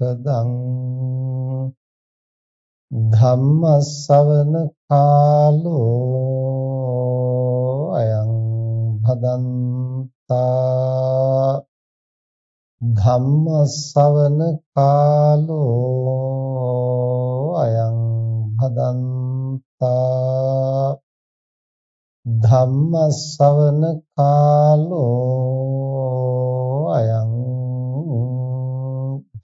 මොක්ඛදං ධම්ම ශවන කාලෝ අයං භදන්තා ධම්ම ශවන කාලෝ අයං භදන්තා ධම්ම ශවන කාලෝ අයං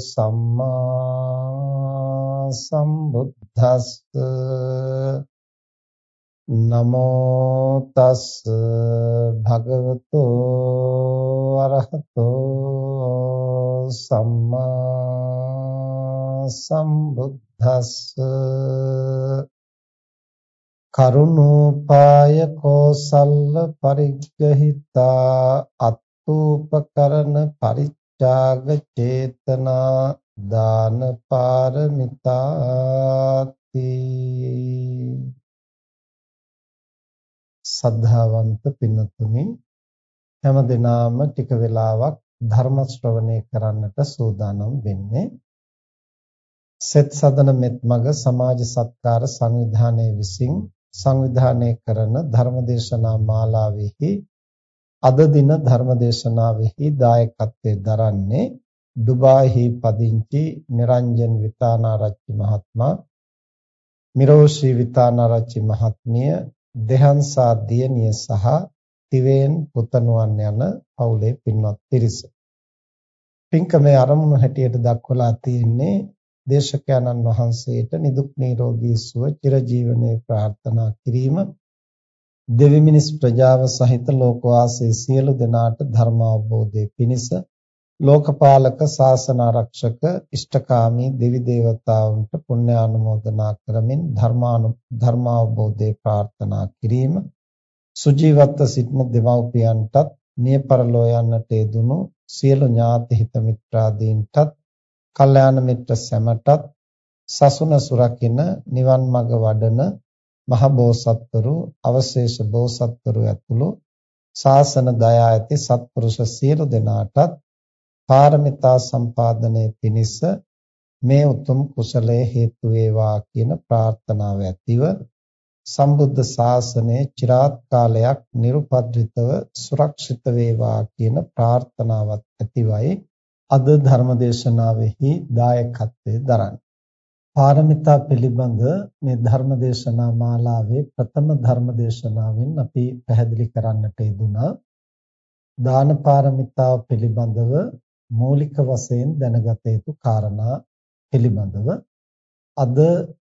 සම්මා සම්බුද්දස්ස නමෝ තස් භගවතු අරහතෝ සම්මා සම්බුද්දස්ස කරුණෝපාය කෝසල්ල පරිග්‍රහිතා අත්ූපකරණ පරිත්‍යාග චේතනා දාන පාරමිතාති. සද්ධාවන්ත පින්නතුනි හැම දිනාම ටික වෙලාවක් ධර්ම ශ්‍රවණය කරන්නට සූදානම් වෙන්නේ. සෙත් සදන මෙත් මග සමාජ සත්කාර සංවිධානයේ විසින් සංවිධානය කරන ධර්මදේශනා මාලාවෙහි අද දින ධර්මදේශනාවෙහි දායකත්වයෙන් දරන්නේ ඩුබායිහි පදිංචි නිරංජන් විතානාරච්චි මහත්මයා මිරෝෂි විතානාරච්චි මහත්මිය දෙහංසා දියණිය සහ තිවෙන් පුතණුවන් යන පවුලේ පින්වත් පිරිස. පින්කමේ ආරමුණු හැටියට දක්වලා තියෙන්නේ දේශකයන්න් වහන්සේට නිදුක් නිරෝගී සුව චිරජීවනයේ ප්‍රාර්ථනා කිරීම දෙවි මිනිස් ප්‍රජාව සහිත ලෝකවාසී සියලු දෙනාට ධර්ම අවබෝධයේ පිණිස ලෝකපාලක ශාසන ආරක්ෂක ඉෂ්ඨකාමී දෙවි දේවතාවුන්ට පුණ්‍ය ආනුමෝදනා කරමින් ධර්මානු ධර්ම අවබෝධයේ ප්‍රාර්ථනා කිරීම සුජීවත්ව සිටින දෙමව්පියන්ටත් මිය පරලෝ යන්නට යෙදුණු සියලු ඥාති හිත මිත්‍රාදීන්ටත් කල්යාණ මිත්‍ර සැමටත් සසුන සුරකින්න නිවන් මඟ වඩන මහ බෝසත්වරු අවශේෂ බෝසත්වරු ඇතුළු ශාසන දයා ඇති සත්පුරුෂ සියලු දෙනාටත් පාරමිතා සම්පාදනයේ පිණිස මේ උතුම් කුසලයේ හේතු වේවා කියන ප්‍රාර්ථනාව ඇතිව සම්බුද්ධ ශාසනයේ চিරාත් කාලයක් නිර්පද්‍රිතව සුරක්ෂිත වේවා කියන ප්‍රාර්ථනාවත් ඇතිවයි අද ධර්මදේශනාවෙහි දායකත්වයේ දරන්නේ. පාරමිතා පිළිබඳ මේ ධර්මදේශනා මාලාවේ ප්‍රථම ධර්මදේශනාවෙන් අපි පැහැදිලි කරන්නට යෙදුනා. දාන පාරමිතාව පිළිබඳව මූලික වශයෙන් දැනගත යුතු කාරණා පිළිබඳව අද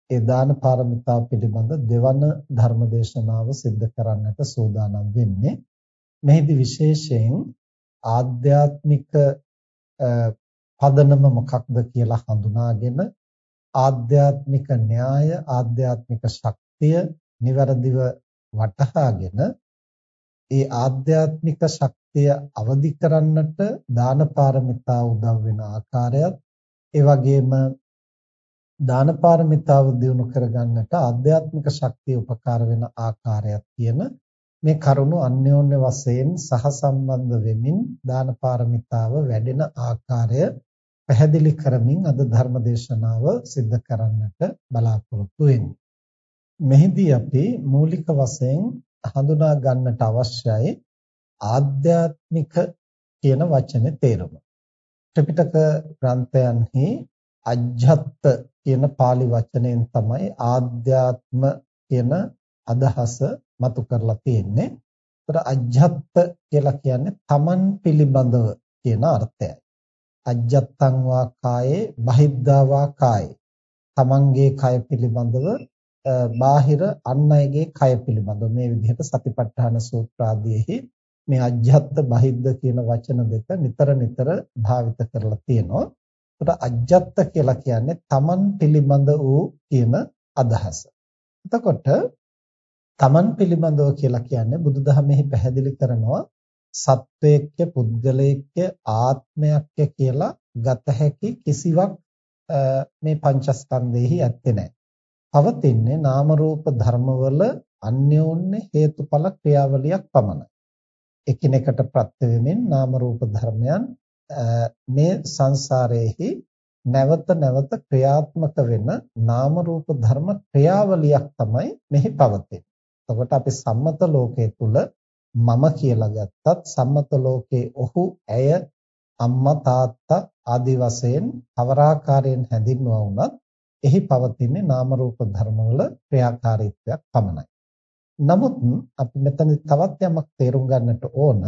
ඒ දාන පාරමිතාව පිළිබඳ දෙවන ධර්මදේශනාව සිද්ධ කරන්නට සූදානම් වෙන්නේ. මෙහිදී විශේෂයෙන් ආධ්‍යාත්මික පදනම මොකක්ද කියලා හඳුනාගෙන ආධ්‍යාත්මික න්‍යාය ආධ්‍යාත්මික ශක්තිය નિවරදිව වටහාගෙන ඒ ආධ්‍යාත්මික ශක්තිය අවදි කරන්නට දාන පාරමිතා උදව් වෙන ආකාරයත් ඒ වගේම දාන පාරමිතාව දිනු කරගන්නට ආධ්‍යාත්මික ශක්තිය උපකාර වෙන ආකාරයක් කියන මේ කරුණු අන්‍යෝන්‍ය වශයෙන් සහසම්බන්ධ වෙමින් දාන පාරමිතාව වැඩෙන ආකාරය පැහැදිලි කරමින් අද ධර්ම දේශනාව සිද්ධ කරන්නට බලාපොරොත්තු වෙන්නේ. මෙහිදී අපි මූලික වශයෙන් හඳුනා ගන්නට අවශ්‍යයි ආධ්‍යාත්මික කියන වචනේ තේරුම. ත්‍රිපිටක ග්‍රන්ථයන්හි අජ්ජත් කියන pāli වචනයෙන් තමයි ආධ්‍යාත්ම කියන අදහස මතු කරලා තියෙන්නේ. ඒතර අජ්ජත් කියලා කියන්නේ තමන් පිළිබඳව කියන අර්ථයයි. අජ්ජත්තං වා කායේ බහිද්ධා වා කායේ. තමන්ගේ කය පිළිබඳව බාහිර අන් අයගේ කය පිළිබඳව මේ විදිහට සතිපට්ඨාන සූත්‍රාදීෙහි මේ අජ්ජත් බහිද්ද කියන වචන දෙක නිතර නිතර භාවිත කරලා තියෙනවා. ඒකට අජ්ජත් කියලා කියන්නේ තමන් පිළිබඳ වූ කියන අදහස. එතකොට තමන් පිළිබඳව කියලා කියන්නේ බුදුදහමෙහි පැහැදිලි කරනවා සත්වයක්ය පුද්ගලයෙක්ය ආත්මයක්ය කියලා ගත හැකි කිසිවක් මේ පංචස්කන්ධෙහි ඇත්තේ නැහැ. පවතින්නේ නාම රූප ධර්මවල අන්‍යෝන්‍ය හේතුඵල ක්‍රියාවලියක් පමණයි. එකිනෙකට ප්‍රත්‍ය වෙමින් නාම රූප ධර්මයන් මේ සංසාරයේහි නැවත නැවත ක්‍රියාත්මක වෙන නාම රූප ධර්ම ක්‍රියාවලියක් තමයි මෙහි පවතින්නේ. එතකොට අපි සම්මත ලෝකයේ තුල මම කියලා ගත්තත් සම්මත ලෝකයේ ඔහු ඇය අම්මා තාත්තා ආදී වශයෙන් අවරාකාරයෙන් හැඳින්වුවා වුණත් එහි පවතින්නේ නාම රූප ධර්මවල ක්‍රියාකාරීත්වයක් පමණයි. නමුත් අපි මෙතන තවත් යමක් තේරුම් ගන්නට ඕන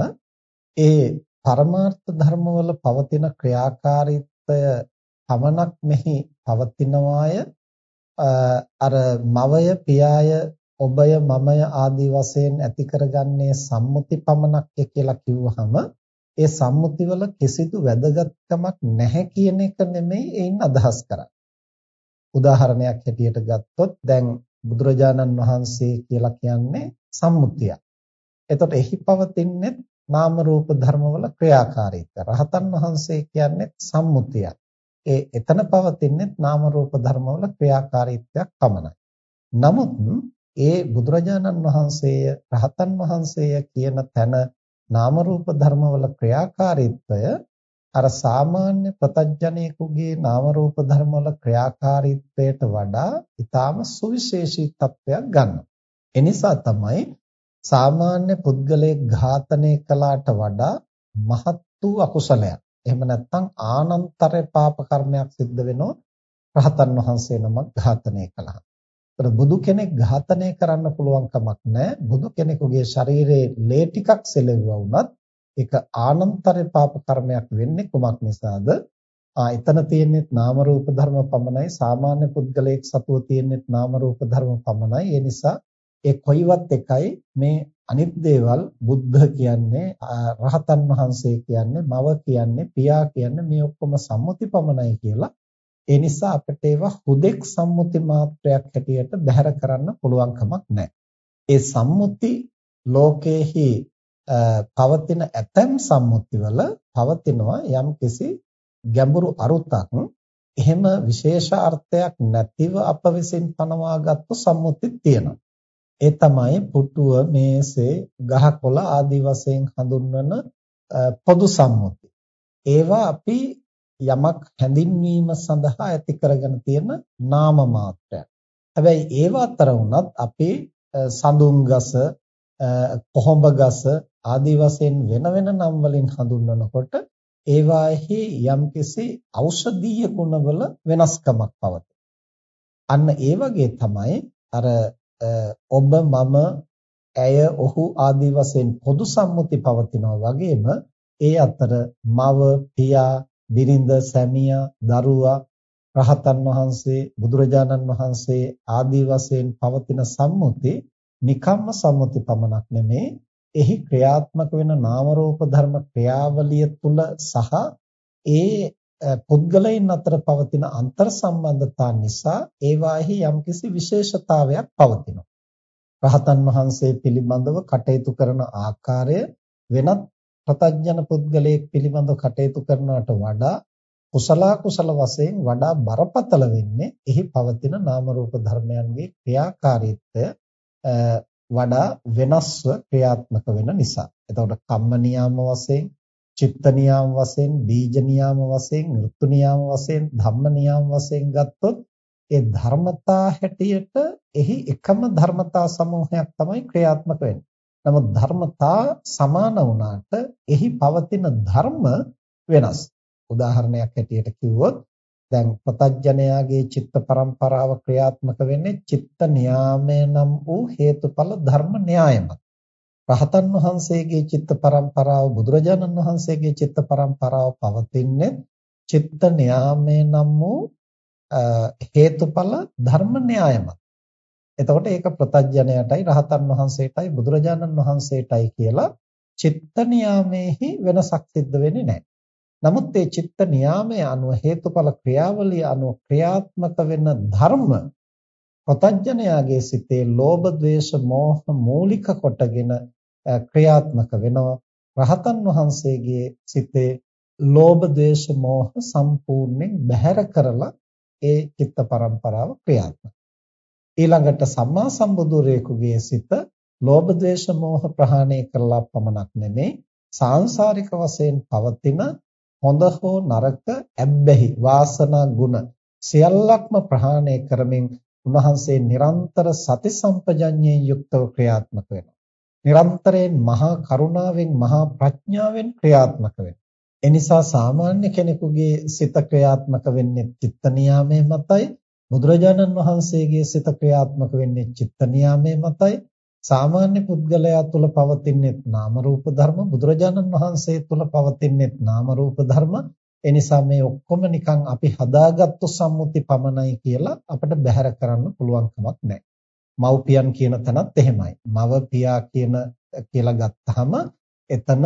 ඒ පරමාර්ථ ධර්මවල පවතින ක්‍රියාකාරීත්වය පමණක් මෙහි පවතිනවාය අර මවය පියාය ඔබය මමය ආදී වශයෙන් ඇති කරගන්නේ සම්මුති පමණක් කියලා කිව්වහම ඒ සම්මුතිවල කිසිදු වැදගත්කමක් නැහැ කියන එක නෙමෙයි එයින් අදහස් කරන්නේ. උදාහරණයක් හැටියට ගත්තොත් දැන් බුදුරජාණන් වහන්සේ කියලා කියන්නේ සම්මුතියක්. එතකොට එහි පවතින්නේ නාම රූප ධර්මවල ක්‍රියාකාරීත්වය. රහතන් වහන්සේ කියන්නේ සම්මුතියක්. ඒ එතන පවතින්නේ නාම රූප ධර්මවල ක්‍රියාකාරීත්වයක් පමණයි. නමුත් ඒ බුදුරජාණන් වහන්සේය රහතන් වහන්සේය කියන තැන නාම රූප ධර්මවල ක්‍රියාකාරීත්වය අර සාමාන්‍ය ප්‍රතඥයෙකුගේ නාම රූප ධර්මවල ක්‍රියාකාරීත්වයට වඩා ඊටාම සුවිශේෂී තත්වයක් ගන්නවා. එනිසා තමයි සාමාන්‍ය පුද්ගලයෙක් ඝාතනය කළාට වඩා මහත් වූ අකුසලයක්. එහෙම නැත්නම් ආනන්තර පාප කර්මයක් සිද්ධ වෙනවා රහතන් වහන්සේ නමක් ඝාතනය කළා. ඒතර බුදු කෙනෙක් ඝාතනය කරන්න පුළුවන් කමක් නැහැ. බුදු කෙනෙකුගේ ශරීරයේ ලේ ටිකක් සෙලෙවුවා වුණත් ඒක ආනන්තර පාප කර්මයක් වෙන්නේ කුමක් නිසාද? ආ එතන තියෙන්නේ නාම රූප ධර්ම පමණයි. සාමාන්‍ය පුද්ගලයෙක් සතුව තියෙන්නේ නාම රූප ධර්ම පමණයි. ඒ නිසා ඒ කොයිවත් එකයි මේ අනිත් දේවල් බුද්ධ කියන්නේ රහතන් වහන්සේ කියන්නේ මව කියන්නේ පියා කියන්නේ මේ ඔක්කොම සම්මුති පමණයි කියලා ඒ නිසා අපිට ඒවා හුදෙක් සම්මුති මාත්‍රයක් හැටියට බැහැර කරන්න පුළුවන් කමක් නැහැ. ඒ සම්මුති ලෝකයේහි පවතින ඇතැම් සම්මුතිවල පවතිනවා යම්කිසි ගැඹුරු අරුතක් එහෙම විශේෂ අර්ථයක් නැතිව අප විසින් පනවාගත්තු සම්මුති තියෙනවා. ඒ තමයි පුටුව, මේසේ, ගහකොළ ආදී වශයෙන් හඳුන්වන පොදු සම්මුති. ඒවා අපි යමක් හැඳින්වීම සඳහා ඇති කරගෙන තියෙන නාම මාත්‍රයක්. හැබැයි ඒව අතර වුණත් අපි සඳුන්ගස, කොහොඹගස ආදී වශයෙන් වෙන වෙන නම් වලින් හඳුන්වනකොට ඒවාෙහි යම්කිසි ඖෂධීය ගුණවල වෙනස්කමක් පවතී. අන්න ඒ වගේ තමයි අර ඔබ මම ඇය ඔහු ආදී වශයෙන් පොදු සම්මුති පවතිනවා වගේම ඒ අතර මව පියා බිරිඳ සැමියා දරුවා රහතන් වහන්සේ බුදුරජාණන් වහන්සේ ආදී වශයෙන් පවතින සම්මුති නිකම්ම සම්මුති පමණක් නෙමේ එහි ක්‍රියාත්මක වෙන නාම රූප ධර්ම ක්‍රියාවලිය තුල සහ ඒ පුද්ගලයන් අතර පවතින අන්තර් සම්බන්ධතා නිසා ඒවාෙහි යම්කිසි විශේෂතාවයක් පවතිනවා. රහතන් වහන්සේ පිළිබඳව කටයුතු කරන ආකාරය වෙනත් ප්‍රතඥන පුද්ගලයෙක් පිළිබඳව කටයුතු කරනවට වඩා කුසල කුසල වශයෙන් වඩා බරපතල වෙන්නේ එහි පවතින නාම රූප ධර්මයන්ගේ ක්‍රියාකාරීත්වය වඩා වෙනස්ව ක්‍රියාත්මක වෙන නිසා. එතකොට කම්ම නියාම වශයෙන්, චිත්ත නියාම වශයෙන්, බීජ නියාම වශයෙන්, ඍතු නියාම වශයෙන්, ධම්ම නියාම වශයෙන් ගත්තොත් ඒ ධර්මතා හැටියට එහි එකම ධර්මතා සමූහයක් තමයි ක්‍රියාත්මක වෙන්නේ. නමුත් ධර්මතා සමාන වුණාට එහි පවතින ධර්ම වෙනස්. උදාහරණයක් හැටියට කිව්වොත් දැන් ප්‍රතඥයාගේ චිත්ත පරම්පරාව ක්‍රියාත්මක වෙන්නේ චිත්ත නියාමය නම් වූ හේතුඵල ධර්ම න්‍යායමත්. රහතන් වහන්සේගේ චිත්ත පරම්පරාව බුදුරජාණන් වහන්සේගේ චිත්ත පරම්පරාව පවතින්නේ චිත්ත නියාමය නම් වූ හේතුඵල ධර්ම න්‍යායමත්. එතකොට ඒක ප්‍රතඥයටයි රහතන් වහන්සේටයි බුදුරජාණන් වහන්සේටයි කියලා චිත්ත නියාමයේහි වෙනසක් සිද්ධ වෙන්නේ නැහැ. නමුත් මේ චිත්ත නියාමයේ අනුව හේතුඵල ක්‍රියාවලිය අනුව ක්‍රියාත්මක වෙන ධර්ම ප්‍රතඥයාගේ සිතේ ලෝභ ද්වේෂ මෝහ මූලික කොටගෙන ක්‍රියාත්මක වෙනවා රහතන් වහන්සේගේ සිතේ ලෝභ ද්වේෂ මෝහ සම්පූර්ණයෙන් බැහැර කරලා ඒ චිත්ත පරම්පරාව ක්‍රියාත්මක ඊළඟට සම්මා සම්බුදුරේකුගේ සිත ලෝභ ද්වේෂ මෝහ ප්‍රහාණය කරලා පමණක් නෙමෙයි සාංශාරික වශයෙන් පවතින හොඳ හෝ නරක ඇබ්බැහි වාසනා ගුණ සියල්ලක්ම ප්‍රහාණය කරමින් උන්වහන්සේ නිරන්තර සති සම්පජඤ්ඤයෙන් යුක්තව ක්‍රියාත්මක වෙනවා. නිරන්තරයෙන් මහා කරුණාවෙන් මහා ප්‍රඥාවෙන් ක්‍රියාත්මක වෙනවා. එනිසා සාමාන්‍ය කෙනෙකුගේ සිත ක්‍රියාත්මක වෙන්නේ චිත්ත නියාමයේ මතයි බුදුරජාණන් වහන්සේගේ සිත ක්‍රියාත්මක වෙන්නේ චිත්ත නියාමයේ මතයි සාමාන්‍ය පුද්ගලයා තුල පවතිනෙත් නාම රූප ධර්ම බුදුරජාණන් වහන්සේ තුල පවතිනෙත් නාම රූප ධර්ම ඒ නිසා මේ ඔක්කොම නිකන් අපි හදාගත්තු සම්මුති පමණයි කියලා අපිට බැහැර කරන්න පුළුවන් කමක් නැහැ. මව්පියන් කියන තැනත් එහෙමයි. මව පියා කියන කියලා ගත්තාම එතන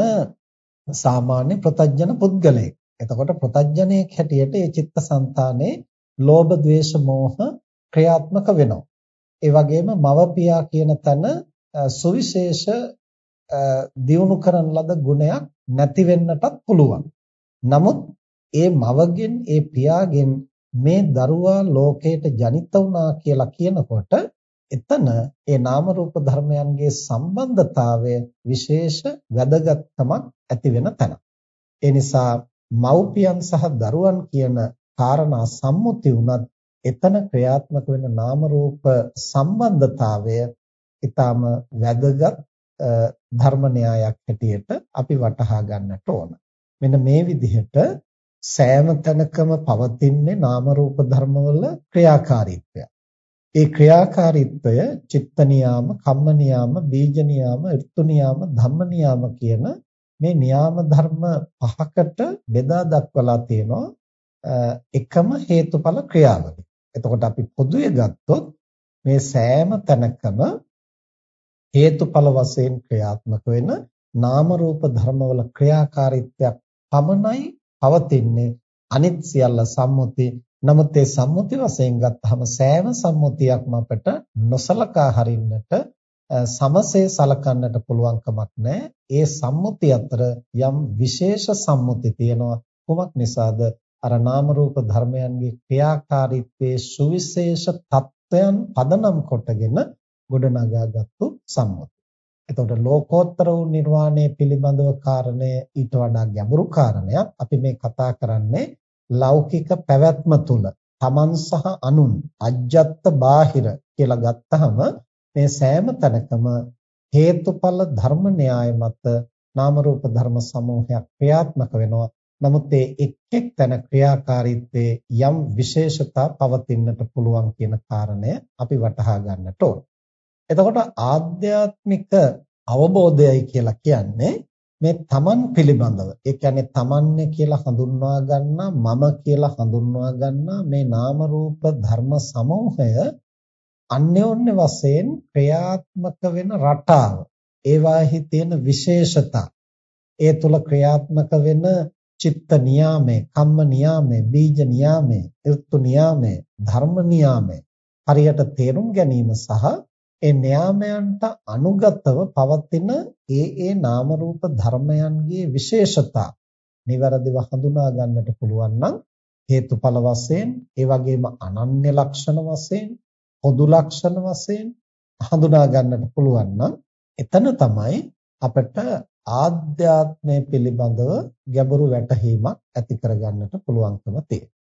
සාමාන්‍ය ප්‍රතඥන පුද්ගලයෙක්. එතකොට ප්‍රතඥයෙක් හැටියට ඒ චිත්තසංතානේ ලෝභ, ද්වේෂ, මෝහ ක්‍රියාත්මක වෙනවා. ඒ වගේම මව පියා කියන තැන සුවිශේෂ දියුණු කරන ලද ගුණයක් නැති වෙන්නටත් පුළුවන්. නමුත් ඒ මවගෙන් ඒ පියාගෙන් මේ දරුවා ලෝකයට ජනිත වුණා කියලා කියනකොට එතන ඒ නාම රූප ධර්මයන්ගේ සම්බන්ධතාවය විශේෂ වැදගත්කමක් ඇති වෙන තැන. ඒ නිසා මව්පියන් සහ දරුවන් කියන කාරණා සම්මුති වුණත් එතන ක්‍රියාත්මක වෙන නාම රූප සම්බන්ධතාවය ඊටාම වැදගත් ධර්ම න්‍යායක් හැටියට අපි වටහා ගන්නට ඕන. මෙන්න මේ විදිහට සෑම තැනකම පවතින්නේ නාම රූප ධර්මවල ක්‍රියාකාරීත්වය. ඒ ක්‍රියාකාරීත්වය චිත්ත නියාම, කම්ම නියාම, බීජ නියාම, ඍතු නියාම, ධම්ම නියාම කියන මේ නියාම ධර්ම පහකට බෙදා දක්වලා තියෙනවා එකම හේතුඵල ක්‍රියාවලිය. එතකොට අපි පොදුවේ ගත්තොත් මේ සෑම තැනකම හේතුඵල වශයෙන් ක්‍රියාත්මක වෙන නාම රූප ධර්මවල ක්‍රියාකාරීත්වයක් පමණයි පවතින්නේ. අනිත් සියල්ල සම්මුති. නමුත් ඒ සම්මුති වශයෙන් ගත්තහම සෑම සම්මුතියක්ම අපට නොසලකා හරින්නට සමසේ සලකන්නට පුළුවන් කමක් නැහැ. ඒ සම්මුති අතර යම් විශේෂ සම්මුති තියෙනවා. කුමක් නිසාද? අර නාම රූප ධර්මයන්ගේ ක්‍රියාකාරීත්වයේ සුවිශේෂ தත්වයන් පදනම් කොටගෙන ගොඩනගාගත්තු සම්මුතිය. එතකොට ලෝකෝත්තර වූ නිර්වාණය පිළිබඳව කාරණය ඊට වඩා ගැඹුරු කාරණයක්. අපි මේ කතා කරන්නේ ලෞකික පැවැත්ම තුල තමන් සහ අනුන් අජ්ජත් බාහිර කියලා ගත්තහම මේ සෑම තැනකම හේතුඵල ධර්ම න්‍යාය මත නාම රූප ධර්ම සමූහයක් ක්‍රියාත්මක වෙනවා. නමුත් ඒ එක් එක් තැන ක්‍රියාකාරීත්වයේ යම් විශේෂතා පවතින්නට පුළුවන් කියන කාරණය අපි වටහා ගන්නට ඕන. එතකොට ආධ්‍යාත්මික අවබෝධයයි කියලා කියන්නේ මේ තමන් පිළිබඳව. ඒ කියන්නේ තමන්නේ කියලා හඳුන්වා ගන්නා මම කියලා හඳුන්වා ගන්නා මේ නාම රූප ධර්ම සමූහය අන්‍යෝන්‍ය වශයෙන් ක්‍රියාත්මක වෙන රටාව. ඒවාෙහි තියෙන විශේෂතා. ඒ තුල ක්‍රියාත්මක වෙන චිත්ත නියාමය කම්ම නියාමය බීජ නියාමය ඍතු නියාමය ධර්ම නියාමය හරියට තේරුම් ගැනීම සහ ඒ න්යාමයන්ට අනුගතව පවතින ඒ ඒ නාම රූප ධර්මයන්ගේ විශේෂතා નિවරදිව හඳුනා ගන්නට පුළුවන් නම් හේතුඵල වශයෙන් ඒ වගේම අනන්‍ය ලක්ෂණ වශයෙන් පොදු ලක්ෂණ වශයෙන් හඳුනා ගන්නට පුළුවන් නම් එතන තමයි අපිට ආධ්‍යාත්මය පිළිබඳව ගැඹුරු වැටහීමක් ඇති කරගන්නට පුළුවන්කම තියෙන්නේ.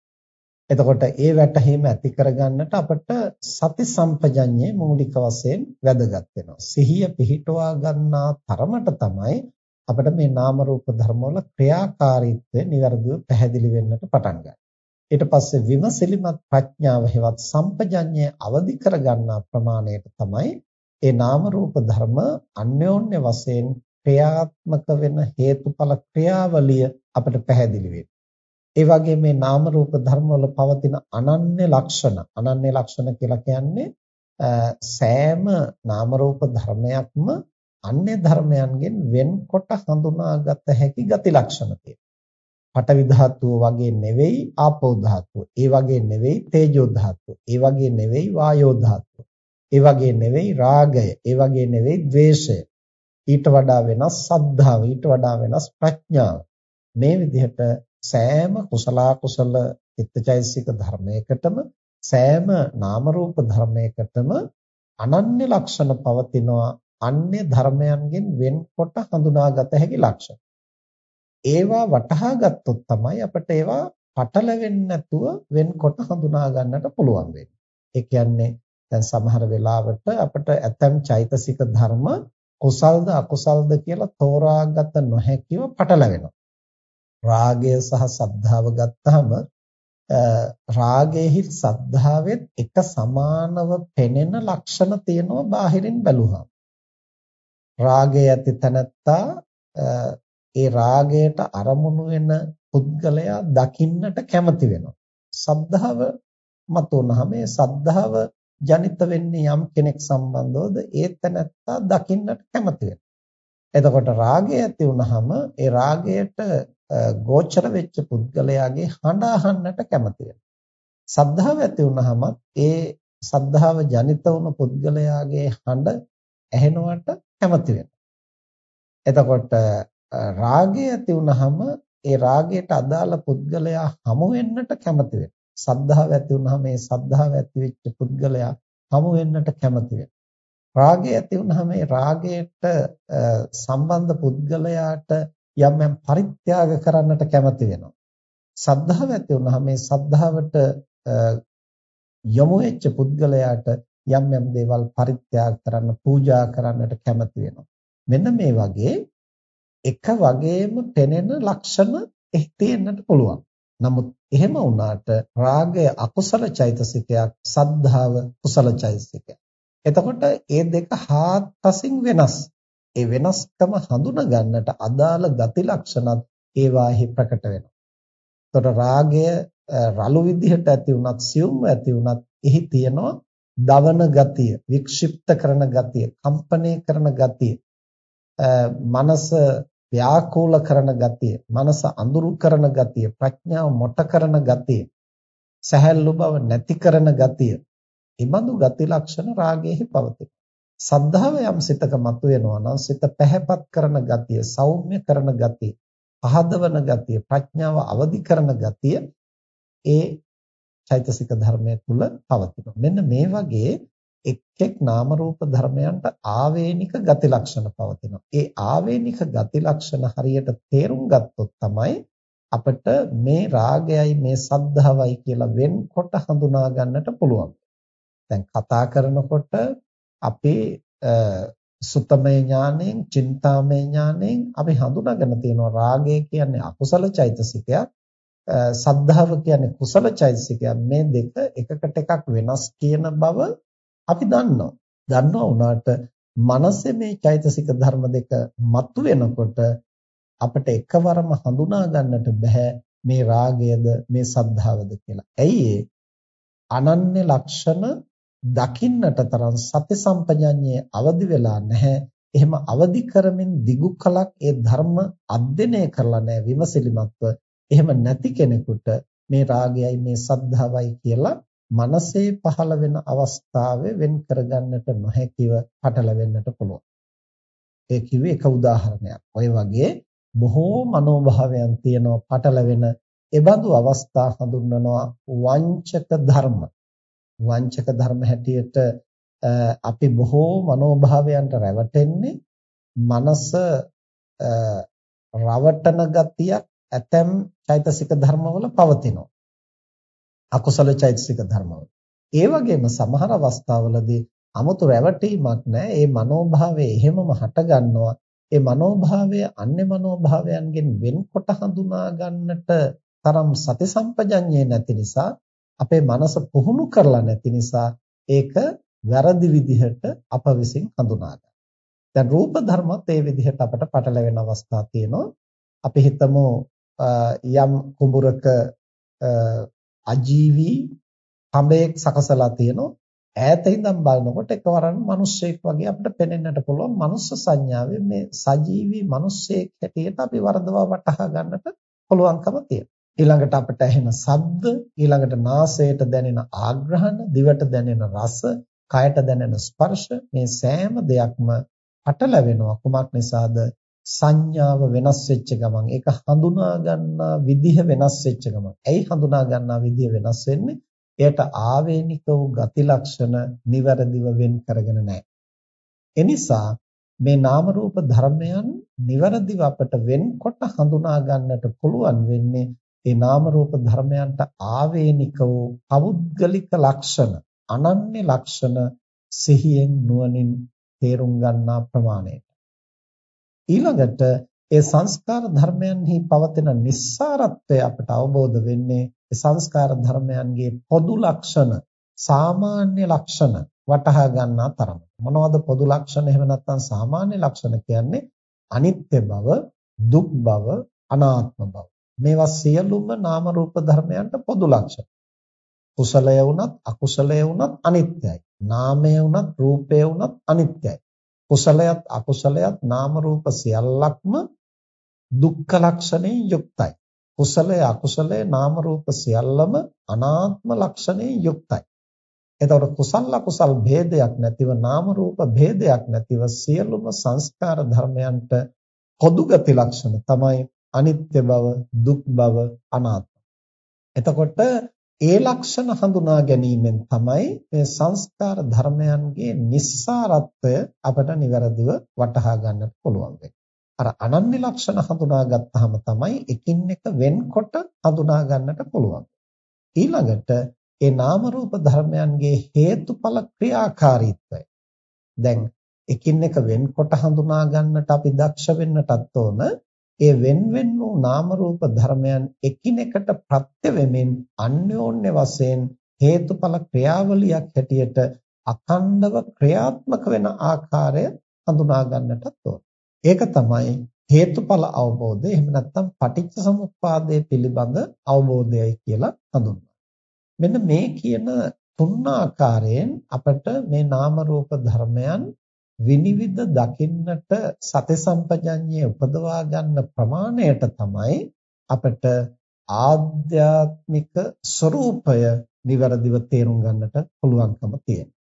එතකොට ඒ වැටහීම ඇති කරගන්නට අපට සති සම්පජඤ්ඤේ මූලික වශයෙන් වැදගත් වෙනවා. සිහිය පිහිටවා ගන්නා තරමට තමයි අපිට මේ නාම රූප ධර්ම වල ක්‍රියාකාරීත්වය નિවර්දිව පැහැදිලි වෙන්නට පටන් ගන්නේ. ඊට පස්සේ විමසිලිමත් ප්‍රඥාව හෙවත් සම්පජඤ්ඤය අවදි කරගන්නා ප්‍රමාණයට තමයි ඒ නාම රූප ධර්ම අන්‍යෝන්‍ය වශයෙන් ක්‍රියාත්මක වෙන හේතුඵල ක්‍රියාවලිය අපිට පැහැදිලි වෙන්නේ. ඒ වගේ මේ නාම රූප ධර්ම වල පවතින අනන්‍ය ලක්ෂණ අනන්‍ය ලක්ෂණ කියලා කියන්නේ සෑම නාම රූප ධර්මයක්ම අන්‍ය ධර්මයන්ගෙන් වෙන්කොට හඳුනාගත හැකි ගති ලක්ෂණ තියෙනවා. පඨවි ධාතුව වගේ නෙවෙයි ආපෝ ධාතුව. ඒ වගේ නෙවෙයි තේජෝ ධාතුව. ඒ වගේ නෙවෙයි වායෝ ධාතුව. ඒ වගේ නෙවෙයි රාගය. ඒ වගේ නෙවෙයි ද්වේෂය. ඊට වඩා වෙනස් සද්ධාව. ඊට වඩා වෙනස් ප්‍රඥාව. මේ විදිහට සෑම කුසල කුසල චිත්තචෛසික ධර්මයකටම සෑම නාම රූප ධර්මයකටම අනන්‍ය ලක්ෂණ පවතිනවා අන්‍ය ධර්මයන්ගෙන් වෙන්කොට හඳුනාගත හැකි ලක්ෂණ. ඒවා වටහා ගත්තොත් තමයි අපිට ඒවා පටලවෙන්නේ නැතුව වෙන්කොට හඳුනා ගන්නට පුළුවන් වෙන්නේ. ඒ කියන්නේ දැන් සමහර වෙලාවට අපිට ඇතම් චෛතසික ධර්ම කුසල්ද අකුසල්ද කියලා තෝරාගත නොහැකිව පටලවෙනවා. රාගය සහ සද්ධාව ගත්තාම රාගයේහි සද්ධාවෙත් එක සමානව පෙනෙන ලක්ෂණ තියෙනවා බාහිරින් බැලුවහම. රාගය ඇති තැනත්තා ඒ රාගයට අරමුණු වෙන පුද්ගලයා දකින්නට කැමති වෙනවා. සද්ධාව මතුනහම මේ සද්ධාව ජනිත වෙන්නේ යම් කෙනෙක් සම්බන්ධවද ඒ තැනත්තා දකින්නට කැමති වෙනවා. එතකොට රාගය ඇති වුනහම ඒ රාගයට ගෝචර වෙච්ච පුද්ගලයාගේ හඬ අහන්නට කැමති වෙනවා. සද්ධාව ඇති වුනහම ඒ සද්ධාව ජනිත වුණු පුද්ගලයාගේ හඬ ඇහෙනවට කැමති වෙනවා. එතකොට රාගය ඇති වුනහම ඒ රාගයට අදාළ පුද්ගලයා හමු වෙන්නට කැමති වෙනවා. සද්ධාව ඇති වුනහම ඒ සද්ධාව ඇති වෙච්ච පුද්ගලයා හමු වෙන්නට කැමති වෙනවා. රාගය ඇති වුනහම ඒ රාගයට සම්බන්ධ පුද්ගලයාට යම් යම් පරිත්‍යාග කරන්නට කැමති වෙනවා. සද්ධාව ඇති වුනහම මේ සද්ධාවට යොමු වෙච්ච පුද්ගලයාට යම් යම් දේවල් පරිත්‍යාග කරන්න පූජා කරන්නට කැමති වෙනවා. මෙන්න මේ වගේ එක වගේම පෙනෙන ලක්ෂණ එහි තියෙන්නට පුළුවන්. නමුත් එහෙම වුණාට රාගය අකුසල චෛතසිකයක්, සද්ධාව කුසල චෛතසිකයක්. එතකොට මේ දෙක හාත්පසින් වෙනස්. ඒ වෙනස්කම හඳුනා ගන්නට අදාළ ගති ලක්ෂණත් ඒවාෙහි ප්‍රකට වෙනවා. එතකොට රාගය රළු විදිහට ඇති වුණත් සියුම්ව ඇති වුණත් එහි තියෙනවා දවන ගතිය, වික්ෂිප්ත කරන ගතිය, කම්පණය කරන ගතිය. මනස ව්‍යාකූල කරන ගතිය, මනස අඳුරු කරන ගතිය, ප්‍රඥාව මොට කරන ගතිය, සහැල්ලු බව නැති කරන ගතිය. ඊබඳු ගති ලක්ෂණ රාගයේහි පවතී. සද්ධාව යම් සිතක මතුවෙනවා නම් සිත පැහැපත් කරන ගතිය, සෞම්‍ය කරන ගතිය, පහදවන ගතිය, ප්‍රඥාව අවදි කරන ගතිය ඒ චෛතසික ධර්මයේ තුල පවතිනවා. මෙන්න මේ වගේ එක් එක් නාම රූප ධර්මයන්ට ආවේනික ගති ලක්ෂණ පවතිනවා. ඒ ආවේනික ගති ලක්ෂණ හරියට තේරුම් ගත්තොත් තමයි අපිට මේ රාගයයි මේ සද්ධාවයි කියලා වෙන්කොට හඳුනා ගන්නට පුළුවන්. දැන් කතා කරනකොට අපේ සුත්තමය ඥාණයෙන්, චින්තාමය ඥාණයෙන් අපි හඳුනාගෙන තියෙනවා රාගය කියන්නේ අකුසල චෛතසිකයක්, සද්ධාව කියන්නේ කුසල චෛතසිකයක්. මේ දෙක එකකට එකක් වෙනස් කියන බව අපි දන්නවා. දන්නවා වුණාට මනසේ මේ චෛතසික ධර්ම දෙක මතු වෙනකොට අපිට එකවරම හඳුනා ගන්නට බෑ මේ රාගයද මේ සද්ධාවද කියලා. ඇයි අනන්‍ය ලක්ෂණ දකින්නට තරම් සති සම්පජඤ්ඤයේ අවදි වෙලා නැහැ. එහෙම අවදි කරමින් දිගු කලක් ඒ ධර්ම අධ්‍යයනය කරලා නැහැ විමසිලිමත්ව. එහෙම නැති කෙනෙකුට මේ රාගයයි මේ සද්ධාවයි කියලා මනසේ පහළ වෙන අවස්ථාවේ වෙන් කරගන්නට නොහැකිව පටලවෙන්නට පුළුවන්. ඒ කිව්වේ එක උදාහරණයක්. ඔය වගේ බොහෝ මනෝභාවයන් තියෙනවා පටලවෙන එබඳු අවස්ථා හඳුන්වනවා වංචක ධර්ම. වංචක ධර්ම හැටියට අපි බොහෝ මනෝභාවයන්ට රැවටෙන්නේ මනස රවටන ගතියක් ඇතැම් චෛතසික ධර්මවල පවතිනවා. අකුසල චෛතසික ධර්මවල. ඒ වගේම සමහර අවස්ථාවලදී 아무තු රැවටීමක් නැහැ. ඒ මනෝභාවය එහෙමම හට ගන්නවා. ඒ මනෝභාවය අන්‍ය මනෝභාවයන්ගෙන් වෙන්කොට හඳුනා ගන්නට තරම් සති සම්පජඤ්ඤේ නැති නිසා අපේ මනස පුහුණු කරලා නැති නිසා ඒක වැරදි විදිහට අප විසින් හඳුනා ගන්න. දැන් රූප ධර්මත් ඒ විදිහට අපට පටලැවෙන අවස්ථා තියෙනවා. අපි හිතමු යම් කුඹුරක අජීවී හඹයක් සකසලා තියෙනවා. ඈත ඉඳන් බලනකොට එකවරම මිනිස්සෙක් වගේ අපිට පෙනෙන්නට පුළුවන් මනුස්ස සංඥාවේ මේ සජීවී මිනිස්සෙක් හැටියට අපි වර්ධවා වටහා ගන්නට පුළුවන්කම තියෙනවා. ඊළඟට අපිට ඇහෙන ශබ්ද, ඊළඟට නාසයට දැනෙන ආග්‍රහණ, දිවට දැනෙන රස, කයට දැනෙන ස්පර්ශ මේ සෑම දෙයක්ම පටලැවෙනවා. කුමක් නිසාද? සංඥාව වෙනස් වෙච්ච ගමන් ඒක හඳුනා ගන්නා විදිහ වෙනස් වෙච්ච ගමන්. ඇයි හඳුනා ගන්නා විදිහ වෙනස් වෙන්නේ? එයට ආවේනික වූ ගති ලක්ෂණ નિවරදිව වෙන් කරගෙන නැහැ. එනිසා මේ නාම රූප ධර්මයන් નિවරදිව අපට වෙන්කොට හඳුනා ගන්නට පුළුවන් වෙන්නේ ඒ නාම රූප ධර්මයන්ට ආවේනික වූ පෞද්ගලික ලක්ෂණ අනන්‍ය ලක්ෂණ සිහියෙන් නුවණින් තේරුම් ගන්නා ප්‍රමාණයට ඊළඟට ඒ සංස්කාර ධර්මයන්හි පවතින නිස්සාරත්වය අපට අවබෝධ වෙන්නේ ඒ සංස්කාර ධර්මයන්ගේ පොදු ලක්ෂණ සාමාන්‍ය ලක්ෂණ වටහා ගන්නා තරම මොනවද පොදු ලක්ෂණ? එහෙම නැත්නම් සාමාන්‍ය ලක්ෂණ කියන්නේ අනිත්‍ය බව දුක් බව අනාත්ම බව. මේවා සියලුම නාම රූප ධර්මයන්ට පොදු ලක්ෂණ. කුසලය වුණත් අකුසලය වුණත් අනිත්‍යයි. නාමය වුණත් රූපය වුණත් අනිත්‍යයි. කුසලයත් අකුසලයත් නාම රූප සියල්ලක්ම දුක්ඛ ලක්ෂණයෙන් යුක්තයි. කුසලය අකුසලය නාම රූප සියල්ලම අනාත්ම ලක්ෂණයෙන් යුක්තයි. එතකොට කුසල අකුසල් ભેදයක් නැතිව නාම රූප ભેදයක් නැතිව සියලුම සංස්කාර ධර්මයන්ට පොදු ගති ලක්ෂණ තමයි අනිත්‍ය බව, දුක් බව, අනාත්ම. එතකොට ඒ ලක්ෂණ හඳුනා ගැනීමෙන් තමයි මේ සංස්කාර ධර්මයන්ගේ නිස්සාරත්වය අපට નિවරදිව වටහා ගන්නට පුළුවන් වෙන්නේ. අර අනන්‍ය ලක්ෂණ හඳුනා ගත්තාම තමයි එකින් එක වෙන්කොට හඳුනා ගන්නට පුළුවන්. ඊළඟට ඒ නාම රූප ධර්මයන්ගේ හේතුඵල ක්‍රියාකාරීත්වය. දැන් එකින් එක වෙන්කොට හඳුනා ගන්නට අපි දක්ෂ වෙන්නටත් ඕන ඒ වෙන්වෙන් වූ නාම රූප ධර්මයන් එකිනෙකට ප්‍රත්‍ය වෙමින් අන්‍යෝන්‍ය වශයෙන් හේතුඵල ක්‍රියාවලියක් හැටියට අඛණ්ඩව ක්‍රියාත්මක වෙන ආකාරය හඳුනා ගන්නටත් ඕන. ඒක තමයි හේතුඵල අවබෝධය. එහෙම නැත්නම් පටිච්ච සමුප්පාදයේ පිළිබඳ අවබෝධයයි කියලා හඳුන්වනවා. මෙන්න මේ කියන තුන් ආකාරයෙන් අපට මේ නාම රූප ධර්මයන් විනිවිද දකින්නට සති සම්පජඤ්ඤය උපදවා ගන්න ප්‍රමාණයට තමයි අපට ආධ්‍යාත්මික ස්වરૂපය નિවරදිව තේරුම් ගන්නට පුළුවන්කම තියෙනවා.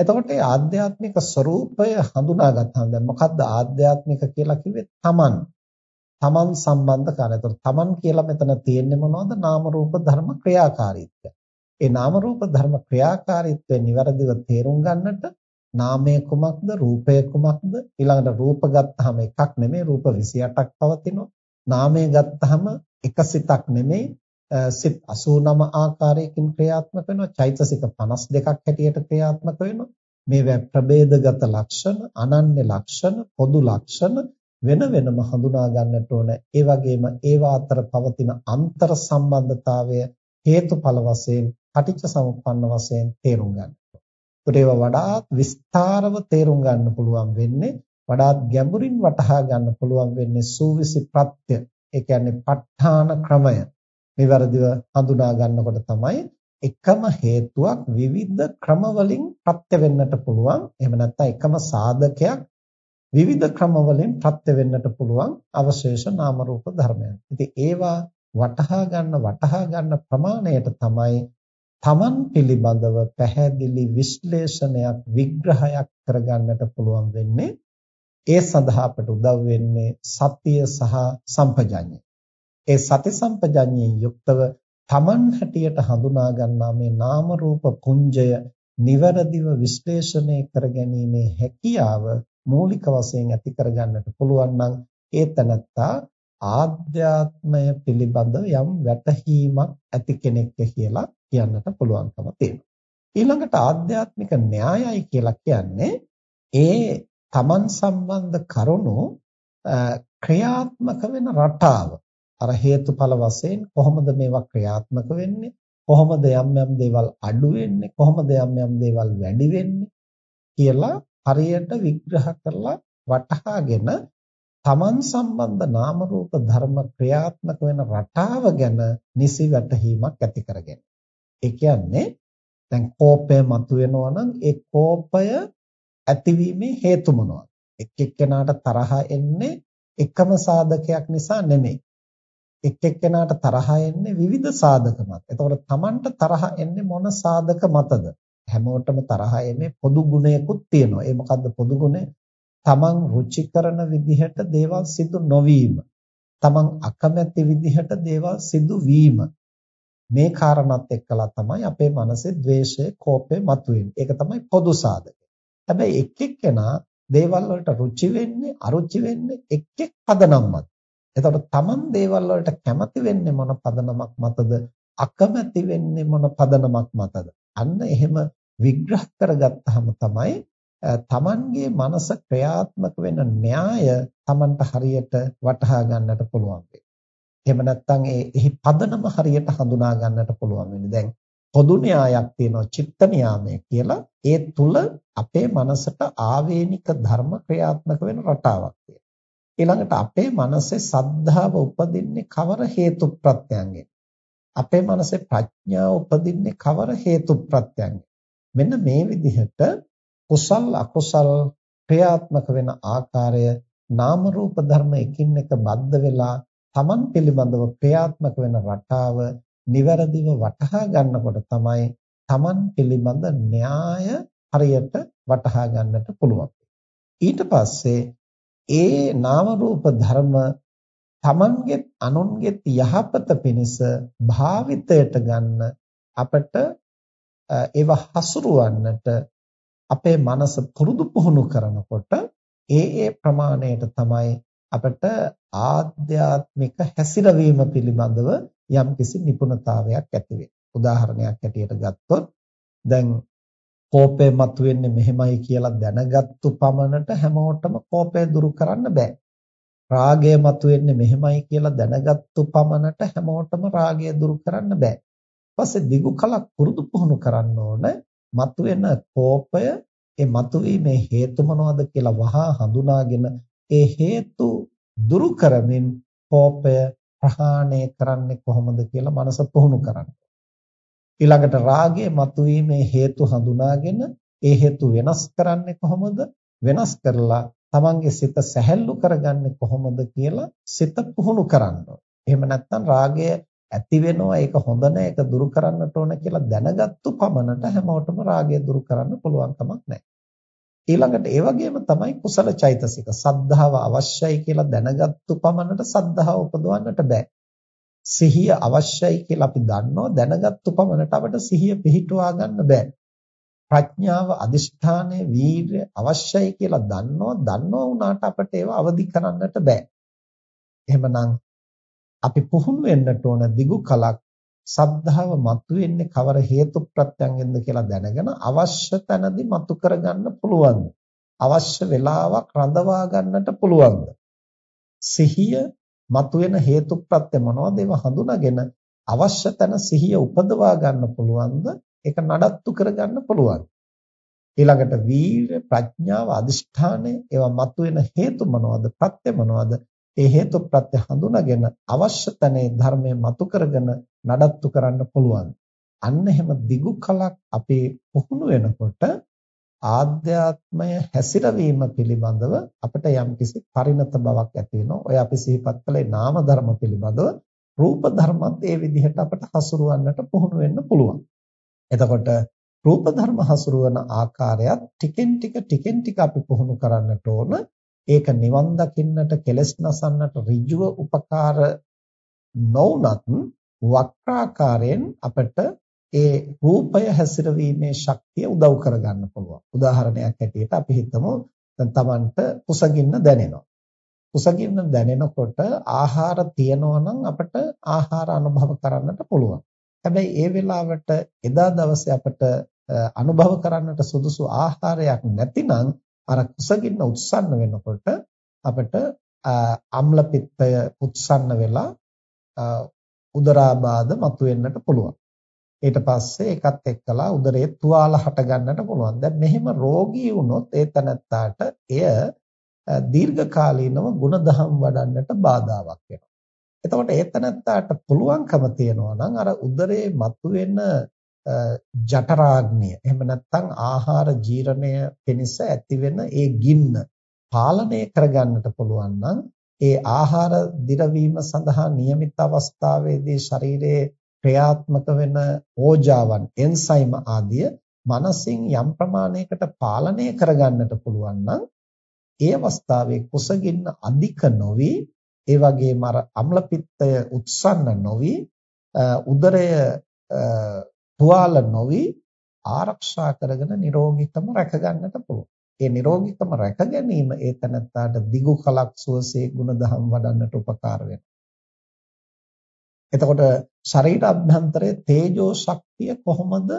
එතකොට මේ ආධ්‍යාත්මික ස්වરૂපය හඳුනාගත්තාම දැන් මොකද්ද ආධ්‍යාත්මික කියලා කිව්වේ? තමන්. තමන් සම්බන්ධ කරන. එතකොට තමන් කියලා මෙතන තියෙන්නේ මොනවද? නාම රූප ධර්ම ක්‍රියාකාරීත්වය. ඒ නාම රූප ධර්ම ක්‍රියාකාරීත්වය નિවරදිව තේරුම් ගන්නට නාමය කුමක්ද රූපය කුමක්ද? ඊළඟට රූප ගත්තාම එකක් නෙමෙයි රූප 28ක් පවතිනවා. නාමය ගත්තාම එක සිතක් නෙමෙයි සිත් 89 ආකාරයකින් ක්‍රියාත්මක වෙනවා. චෛතසික 52ක් හැටියට ක්‍රියාත්මක වෙනවා. මේවා ප්‍රභේදගත ලක්ෂණ අනන්‍ය ලක්ෂණ පොදු ලක්ෂණ වෙන වෙනම හඳුනා ගන්නට ඕන. ඒ වගේම ඒවා අතර පවතින අන්තර් සම්බන්ධතාවය හේතුඵල වශයෙන් පටිච්ච සමුප්පන්න වශයෙන් තේරුම් ගන්න. ඒකට ඒවා වඩාත් විස්තරව තේරුම් ගන්න පුළුවන් වෙන්නේ වඩාත් ගැඹුරින් වටහා ගන්න පුළුවන් වෙන්නේ සූවිසි ප්‍රත්‍ය. ඒ කියන්නේ ප ဋ ාණ ක්‍රමය. නිවැරදිව හඳුනා ගන්නකොට තමයි එකම හේතුවක් විවිධ ක්‍රම වලින් ප්‍රත්‍ය වෙන්නට පුළුවන්. එහෙම නැත්නම් එකම සාධකයක් විවිධ ක්‍රම වලින් ප්‍රත්‍ය වෙන්නට පුළුවන් අවශේෂ නාම රූප ධර්මයන්. ඉතින් ඒවා වටහා ගන්න වටහා ගන්න ප්‍රමාණයට තමයි තමන් පිළිබඳව පැහැදිලි විශ්ලේෂණයක් විග්‍රහයක් කරගන්නට පුළුවන් වෙන්නේ ඒ සඳහා අපට උදව් වෙන්නේ සතිය සහ සම්පජඤ්ඤය. ඒ සති සම්පජඤ්ඤයෙන් යුක්තව තමන් හැටියට හඳුනා ගන්නා මේ නාම රූප පුඤ්ජය නිවැරදිව විශ්ලේෂණය කරගැනීමේ හැකියාව මූලික වශයෙන් ඇති කරගන්නට පුළුවන් නම් ඒ තනත්තා ආධ්‍යාත්මය පිළිබඳ යම් වැටහීමක් ඇති කෙනෙක් කියලා කියන්නට පුළුවන්කම තියෙනවා. ඊළඟට ආධ්‍යාත්මික න්‍යායයි කියලා කියන්නේ ඒ තමන් සම්බන්ධ කරුණු ක්‍රියාත්මක වෙන රටාව අර හේතුඵල වශයෙන් කොහොමද මේවා ක්‍රියාත්මක වෙන්නේ? කොහොමද යම් යම් දේවල් අඩු වෙන්නේ? කොහොමද යම් යම් දේවල් වැඩි වෙන්නේ? කියලා හරියට විග්‍රහ කරලා වටහාගෙන තමන් සම්බන්ධ නාම රූප ධර්ම ක්‍රියාත්මක වෙන රටාව ගැන නිසි වැටහීමක් ඇති කරගෙන. ඒ කියන්නේ දැන් කෝපය මතුවෙනවා නම් ඒ කෝපය ඇතිවීමේ හේතු මොනවද? එක් එක්කෙනාට තරහ එන්නේ එකම සාධකයක් නිසා නෙමෙයි. එක් එක්කෙනාට තරහ එන්නේ විවිධ සාධක මත. එතකොට Tamanට තරහ එන්නේ මොන සාධක මතද? හැමෝටම තරහ එන්නේ පොදු ගුණයකුත් තියෙනවා. ඒ මොකද්ද පොදු ගුණය? Taman රුචි කරන විදිහට දේවල් සිදු නොවීම. Taman අකමැති විදිහට දේවල් සිදු වීම. මේ කාරණාත් එක්කලා තමයි අපේ මනසේ ද්වේෂය, කෝපය මතුවෙන්නේ. ඒක තමයි පොදු සාධක. හැබැයි එක් එක්කෙනා දේවල් වලට රුචි වෙන්නේ, අරුචි වෙන්නේ එක් එක් පදනම් මත. එතකොට Taman දේවල් වලට කැමති වෙන්නේ මොන පදනමක් මතද? අකමැති වෙන්නේ මොන පදනමක් මතද? අන්න එහෙම විග්‍රහ කරගත්තාම තමයි තමන්ගේ මනස ක්‍රියාත්මක වෙන න්‍යාය තමන්ට හරියට වටහා ගන්නට පුළුවන් වෙන්නේ. එහෙම නැත්නම් ඒ එහි පදනම හරියට හඳුනා ගන්නට පුළුවන් වෙන්නේ. දැන් පොදු න්‍යායක් තියෙනවා චිත්ත න්‍යාමය කියලා. ඒ තුල අපේ මනසට ආවේනික ධර්ම ක්‍රියාත්මක වෙන රටාවක් තියෙනවා. ඊළඟට අපේ මනසේ සද්ධාව උපදින්නේ කවර හේතු ප්‍රත්‍යයෙන්? අපේ මනසේ ප්‍රඥාව උපදින්නේ කවර හේතු ප්‍රත්‍යයෙන්? මෙන්න මේ විදිහට කුසල් අකුසල් ක්‍රියාත්මක වෙන ආකාරය නාම රූප ධර්ම එකින් එක බද්ධ වෙලා Taman පිළිබඳව ක්‍රියාත්මක වෙන රටාව નિවරදිව වටහා ගන්නකොට තමයි Taman පිළිබඳ න්‍යාය හරියට වටහා ගන්නට පුළුවන්. ඊට පස්සේ ඒ නාම රූප ධර්ම Tamanගෙත් අනුන්ගෙත් යහපත පිණිස භාවිතයට ගන්න අපට ඒව හසුරවන්නට අපේ මනස පුරුදු පුහුණු කරනකොට ඒ ඒ ප්‍රමාණයට තමයි අපිට ආධ්‍යාත්මික හැසිරවීම පිළිබඳව යම්කිසි නිපුණතාවයක් ඇති වෙන්නේ. උදාහරණයක් ඇටියට ගත්තොත් දැන් කෝපය මතුවෙන්නේ මෙහෙමයි කියලා දැනගත්තු පමණට හැමෝටම කෝපය දුරු කරන්න බෑ. රාගය මතුවෙන්නේ මෙහෙමයි කියලා දැනගත්තු පමණට හැමෝටම රාගය දුරු කරන්න බෑ. ඊපස්සේ දිගු කලක් පුරුදු පුහුණු කරන්න ඕන මතුවෙන කෝපය ඒ මතුවීමේ හේතු මොනවද කියලා වහා හඳුනාගෙන ඒ හේතු දුරු කරමින් කෝපය ප්‍රහාණය කරන්නේ කොහොමද කියලා මනස පුහුණු කරන්න. ඊළඟට රාගය මතුවීමේ හේතු හඳුනාගෙන ඒ හේතු වෙනස් කරන්නේ කොහොමද? වෙනස් කරලා තමන්ගේ සිත සැහැල්ලු කරගන්නේ කොහොමද කියලා සිත පුහුණු කරන්න. එහෙම නැත්නම් රාගය ඇති වෙනවා ඒක හොඳ නැහැ ඒක දුරු කරන්නට ඕන කියලා දැනගත්තු පමණට හැමෝටම රාගය දුරු කරන්න පුළුවන් කමක් නැහැ. ඊළඟට ඒ වගේම තමයි කුසල චෛතසික සද්ධාව අවශ්‍යයි කියලා දැනගත්තු පමණට සද්ධාව උපදවන්නට බෑ. සිහිය අවශ්‍යයි කියලා අපි දන්නවා දැනගත්තු පමණට අපට සිහිය පිහිටුවා ගන්න බෑ. ප්‍රඥාව අදිෂ්ඨානයේ වීර්ය අවශ්‍යයි කියලා දන්නවා දන්නවා වුණාට අපට ඒව අවදි කරන්නට බෑ. එහෙමනම් අපි පුහුණු වෙන්නට ඕන දිගු කලක් සද්ධාව මතුවෙන්නේ කවර හේතු ප්‍රත්‍යයෙන්ද කියලා දැනගෙන අවශ්‍ය තැනදී මතු කරගන්න පුළුවන්ද? අවශ්‍ය වෙලාවක් රඳවා ගන්නට පුළුවන්ද? සිහිය මතුවෙන හේතු ප්‍රත්‍ය මොනවද? ඒව හඳුනාගෙන අවශ්‍ය තැන සිහිය උපදවා ගන්න පුළුවන්ද? ඒක නඩත්තු කරගන්න පුළුවන්. ඊළඟට වීර්ය ප්‍රඥාව අදිෂ්ඨානය ඒවා මතුවෙන හේතු මොනවද? ප්‍රත්‍ය මොනවද? ඒ හේතු ප්‍රත්‍ය හඳුනාගෙන අවශ්‍ය තැනේ ධර්මය මතු කරගෙන නඩත්තු කරන්න පුළුවන්. අන්න එහෙම දිගු කලක් අපේ පුහුණු වෙනකොට ආධ්‍යාත්මය හැසිරවීම පිළිබඳව අපිට යම්කිසි පරිණත බවක් ඇති වෙනවා. ඔය අපි සිහිපත් කළේ නාම ධර්ම පිළිබඳව රූප ධර්මත් ඒ විදිහට අපිට හසුරවන්නට පුහුණු වෙන්න පුළුවන්. එතකොට රූප ධර්ම හසුරවන ආකාරයත් ටිකෙන් ටික ටිකෙන් ටික අපි පුහුණු කරන්නට ඕන. ඒක නිවන් දකින්නට කෙලස් නසන්නට ඍජුව උපකාර නොවුනත් වක්‍රාකාරයෙන් අපට ඒ රූපය හැසිරවීමේ ශක්තිය උදව් කරගන්න පුළුවන්. උදාහරණයක් ඇටියට අපි හිතමු දැන් Tamanට කුසගින්න දැනෙනවා. කුසගින්න දැනෙනකොට ආහාර තියනවා නම් අපට ආහාර අනුභව කරන්නට පුළුවන්. හැබැයි ඒ වෙලාවට එදා දවසේ අපට අනුභව කරන්නට සුදුසු ආහාරයක් නැතිනම් අර කුසගින්න උත්සන්න වෙනකොට අපිට අම්ල පිත්තය උත්සන්න වෙලා උදරාබාධ මතුවෙන්නට පුළුවන්. ඊට පස්සේ ඒකත් එක්කලා උදරයේ තුවාල හට ගන්නට පුළුවන්. දැන් මෙහෙම රෝගී වුණොත් ඒ තනත්තාට එය දීර්ඝකාලීනව ಗುಣධම් වඩන්නට බාධාවක් වෙනවා. එතකොට ඒ තනත්තාට පුළුවන්කම තියනවා නම් අර උදරයේ මතුවෙන ජඨරාග්නිය එහෙම නැත්නම් ආහාර ජීර්ණය පිණිස ඇතිවෙන ඒ ගින්න පාලනය කරගන්නට පුළුවන් නම් ඒ ආහාර දිරවීම සඳහා નિયમિત අවස්ථාවේදී ශරීරයේ ක්‍රියාත්මක වෙන ඕජාවන් එන්සයිම ආදිය මනසින් යම් ප්‍රමාණයකට පාලනය කරගන්නට පුළුවන් නම් ඒ අවස්ථාවේ කුසගින්න අධික නොවි ඒ වගේම අර අම්ල පිත්තය උත්සන්න නොවි උදරය තුවාල නොවි ආරක්ෂා කරගෙන නිරෝගීකම රැක ගන්නට පුළුවන්. ඒ නිරෝගීකම රැක ගැනීම ඒ තනත්තාට දිගු කලක් සුවසේ ගුණධම් වඩන්නට උපකාර වෙනවා. එතකොට ශරීර අභ්‍යන්තරයේ තේජෝ ශක්තිය කොහොමද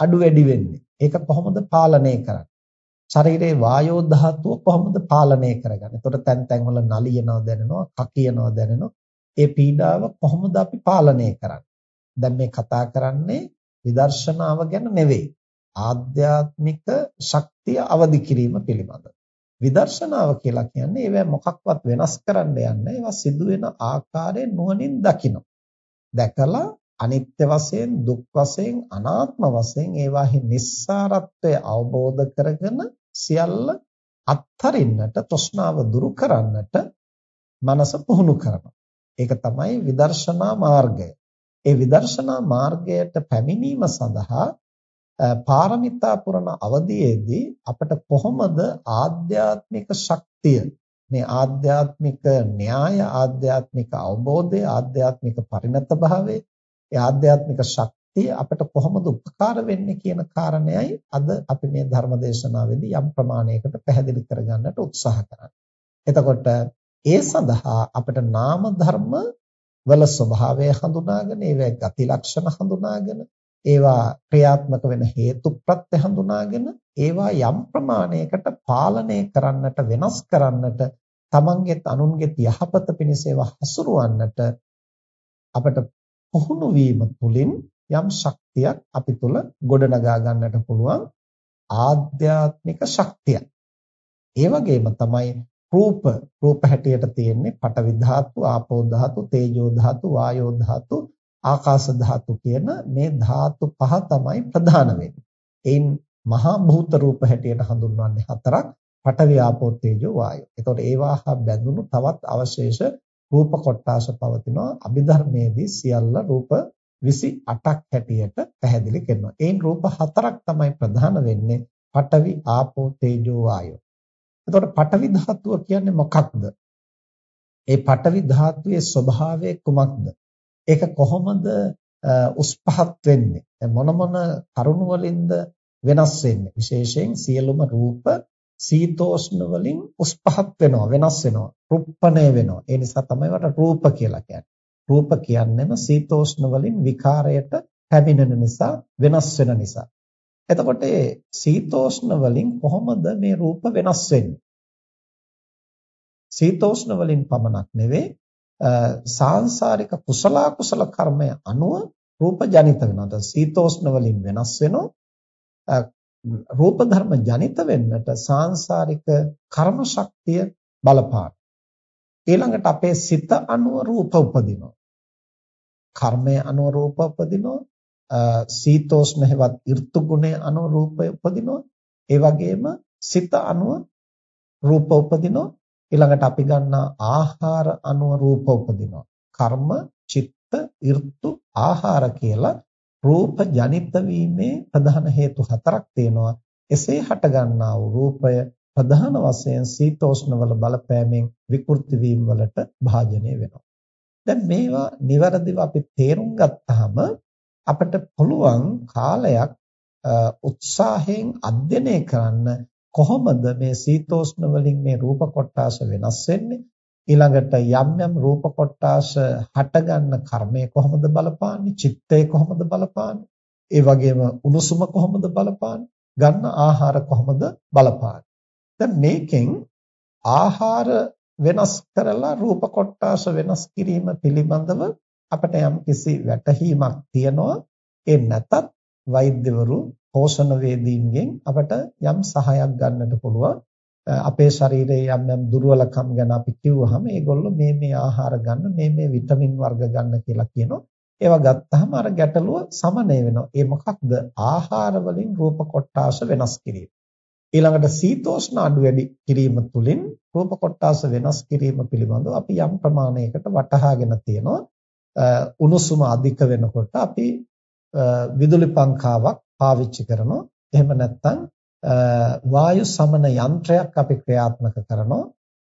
අඩු වැඩි වෙන්නේ? ඒක කොහොමද පාලනය කරන්නේ? ශරීරයේ වායෝ ධාතුව කොහොමද පාලනය කරගන්නේ? එතකොට තැන් තැන් වල නලියනවා දැනෙනවා, කකියනවා දැනෙනවා. ඒ පීඩාව කොහොමද අපි පාලනය කරන්නේ? දැන් මේ කතා කරන්නේ විදර්ශනාව ගැන නෙවෙයි. ආධ්‍යාත්මික ශක්තිය අවදි කිරීම පිළිබඳ. විදර්ශනාව කියලා කියන්නේ ඒවා මොකක්වත් වෙනස් කරන්න යන්නේ ඒවා සිදුවෙන ආකාරය නුවණින් දකින්න. දැකලා අනිත්‍ය වශයෙන් දුක් වශයෙන් අනාත්ම වශයෙන් ඒවාහි නිස්සාරත්වය අවබෝධ කරගෙන සියල්ල අත්හරින්නට තෘෂ්ණාව දුරු කරන්නට මනස පුහුණු කරනවා. ඒක තමයි විදර්ශනා මාර්ගය. ඒ විදර්ශනා මාර්ගයට පැමිණීම සඳහා පාරමිතා පුරන අවධියේදී අපට කොහොමද ආධ්‍යාත්මික ශක්තිය මේ ආධ්‍යාත්මික න්‍යාය ආධ්‍යාත්මික අවබෝධය ආධ්‍යාත්මික පරිණත භාවය ඒ ආධ්‍යාත්මික ශක්තිය අපට කොහොමද උපකාර වෙන්නේ කියන කාරණයයි අද අපි මේ ධර්ම දේශනාවේදී යම් ප්‍රමාණයකට පැහැදිලි කරගන්නට උත්සාහ කරන්නේ. එතකොට ඒ සඳහා අපට නාම ධර්ම වල ස්වභාවය හඳුනාගෙන ඒවා ගති ලක්ෂණ හඳුනාගෙන ඒවා ක්‍රියාත්මක වෙන හේතු ප්‍රත්‍ය හඳුනාගෙන ඒවා යම් ප්‍රමාණයකට පාලනය කරන්නට වෙනස් කරන්නට තමන්ගේත් අනුන්ගේත් යහපත පිණිස ඒවා හසුරවන්නට අපට පුහුණු වීම තුළින් යම් ශක්තියක් අපි තුල ගොඩනගා ගන්නට පුළුවන් ආධ්‍යාත්මික ශක්තියක්. ඒ වගේම තමයි රූප රූප හැටියට තියෙන්නේ පඨවි ධාතු, ආපෝ ධාතු, තේජෝ ධාතු, වායෝ ධාතු, ආකාශ ධාතු කියන මේ ධාතු පහ තමයි ප්‍රධාන වෙන්නේ. එයින් මහා භූත රූප හැටියට හඳුන්වන්නේ හතරක් පඨවි ආපෝ තේජෝ වායෝ. එතකොට ඒවා හා බැඳුණු තවත් අවශේෂ රූප කොටාස පවතිනවා. අභිධර්මයේදී සියල්ල රූප 28ක් හැටියට පැහැදිලි කරනවා. ඒන් රූප හතරක් තමයි ප්‍රධාන වෙන්නේ පඨවි ආපෝ තේජෝ වායෝ. එතකොට පඨවි ධාතුව කියන්නේ මොකක්ද? ඒ පඨවි ධාතුවේ ස්වභාවය කුමක්ද? ඒක කොහොමද උස් පහත් වෙන්නේ? මොන මොන කරුණු වලින්ද වෙනස් වෙන්නේ? විශේෂයෙන් සියලුම රූප සීතෝෂ්ණ වලින් උස් පහත් වෙනවා, වෙනස් වෙනවා, රුප්පණය වෙනවා. ඒ නිසා තමයි වට රූප කියලා කියන්නේ. රූප කියන්නේම සීතෝෂ්ණ වලින් විකාරයට පැමිණෙන නිසා, වෙනස් වෙන නිසා. එතකොට ඒ සීතෝෂ්ණ වලින් කොහොමද මේ රූප වෙනස් වෙන්නේ? සීතෝෂ්ණ වලින් පමණක් නෙවෙයි සාංශාරික කුසල කුසල කර්මය අනුව රූප ජනිත වෙනවා. දැන් සීතෝෂ්ණ වලින් වෙනස් වෙනවා. රූප ධර්ම ජනිත වෙන්නට සාංශාරික කර්ම ශක්තිය බලපාන. ඊළඟට අපේ සිත අනුව රූප උපදිනවා. කර්මය අනුව රූප උපදිනවා. සීතෝෂ්ණ හේවත් ඍතු ගුණය අනුව රූපය උපදිනවා. ඒ වගේම සිත අනුව රූප උපදිනවා. ඊළඟට අපි ගන්නා ආහාර අනුව රූප උපදිනවා. කර්ම, චිත්ත, ඍතු, ආහාර කියලා රූප ජනිත වීමේ ප්‍රධාන හේතු හතරක් තියෙනවා. එසේ හට ගන්නා වූ රූපය ප්‍රධාන වශයෙන් සීතෝෂ්ණ වල බලපෑමෙන් විකෘති වීම වලට භාජනය වෙනවා. දැන් මේවා નિවරදිව අපි තේරුම් ගත්තාම අපිට පුළුවන් කාලයක් උත්සාහයෙන් අධ්‍යයනය කරන්න කොහොමද මේ සීතෝෂ්ණ වලින් මේ රූප කොටාස වෙනස් වෙන්නේ? ඊළඟට යම් යම් රූප කොටාස හටගන්න කර්මය කොහොමද බලපාන්නේ? චිත්තය කොහොමද බලපාන්නේ? ඒ වගේම උණුසුම කොහොමද බලපාන්නේ? ගන්න ආහාර කොහොමද බලපාන්නේ? දැන් මේකෙන් ආහාර වෙනස් කරලා රූප කොටාස වෙනස් කිරීම පිළිබඳව අපිට යම් කිසි වැටහීමක් තියනවා ඒ නැතත් වෛද්‍යවරු පෝෂණ වේදීන්ගෙන් අපට යම් සහායක් ගන්නට පුළුවන්. අපේ ශරීරයේ යම් යම් දුර්වලකම් ගැන අපි කිව්වහම ඒගොල්ලෝ මේ මේ ආහාර ගන්න මේ මේ විටමින් වර්ග ගන්න කියලා කියනවා. ඒවා ගත්තාම අර ගැටලුව සමනය වෙනවා. ඒ මොකක්ද? ආහාර වලින් රූප කොටාස වෙනස් කිරීම. ඊළඟට සීතෝෂ්ණ අඩු වැඩි කිරීම තුළින් රූප කොටාස වෙනස් කිරීම පිළිබඳව අපි යම් ප්‍රමාණයකට වටහාගෙන තියෙනවා. උණුසුම අධික වෙනකොට අපි විදුලි පංකාවක් පාවිච්චි කරනවා. එහෙම නැත්නම් වායු සමන යන්ත්‍රයක් අපි ක්‍රියාත්මක කරනවා.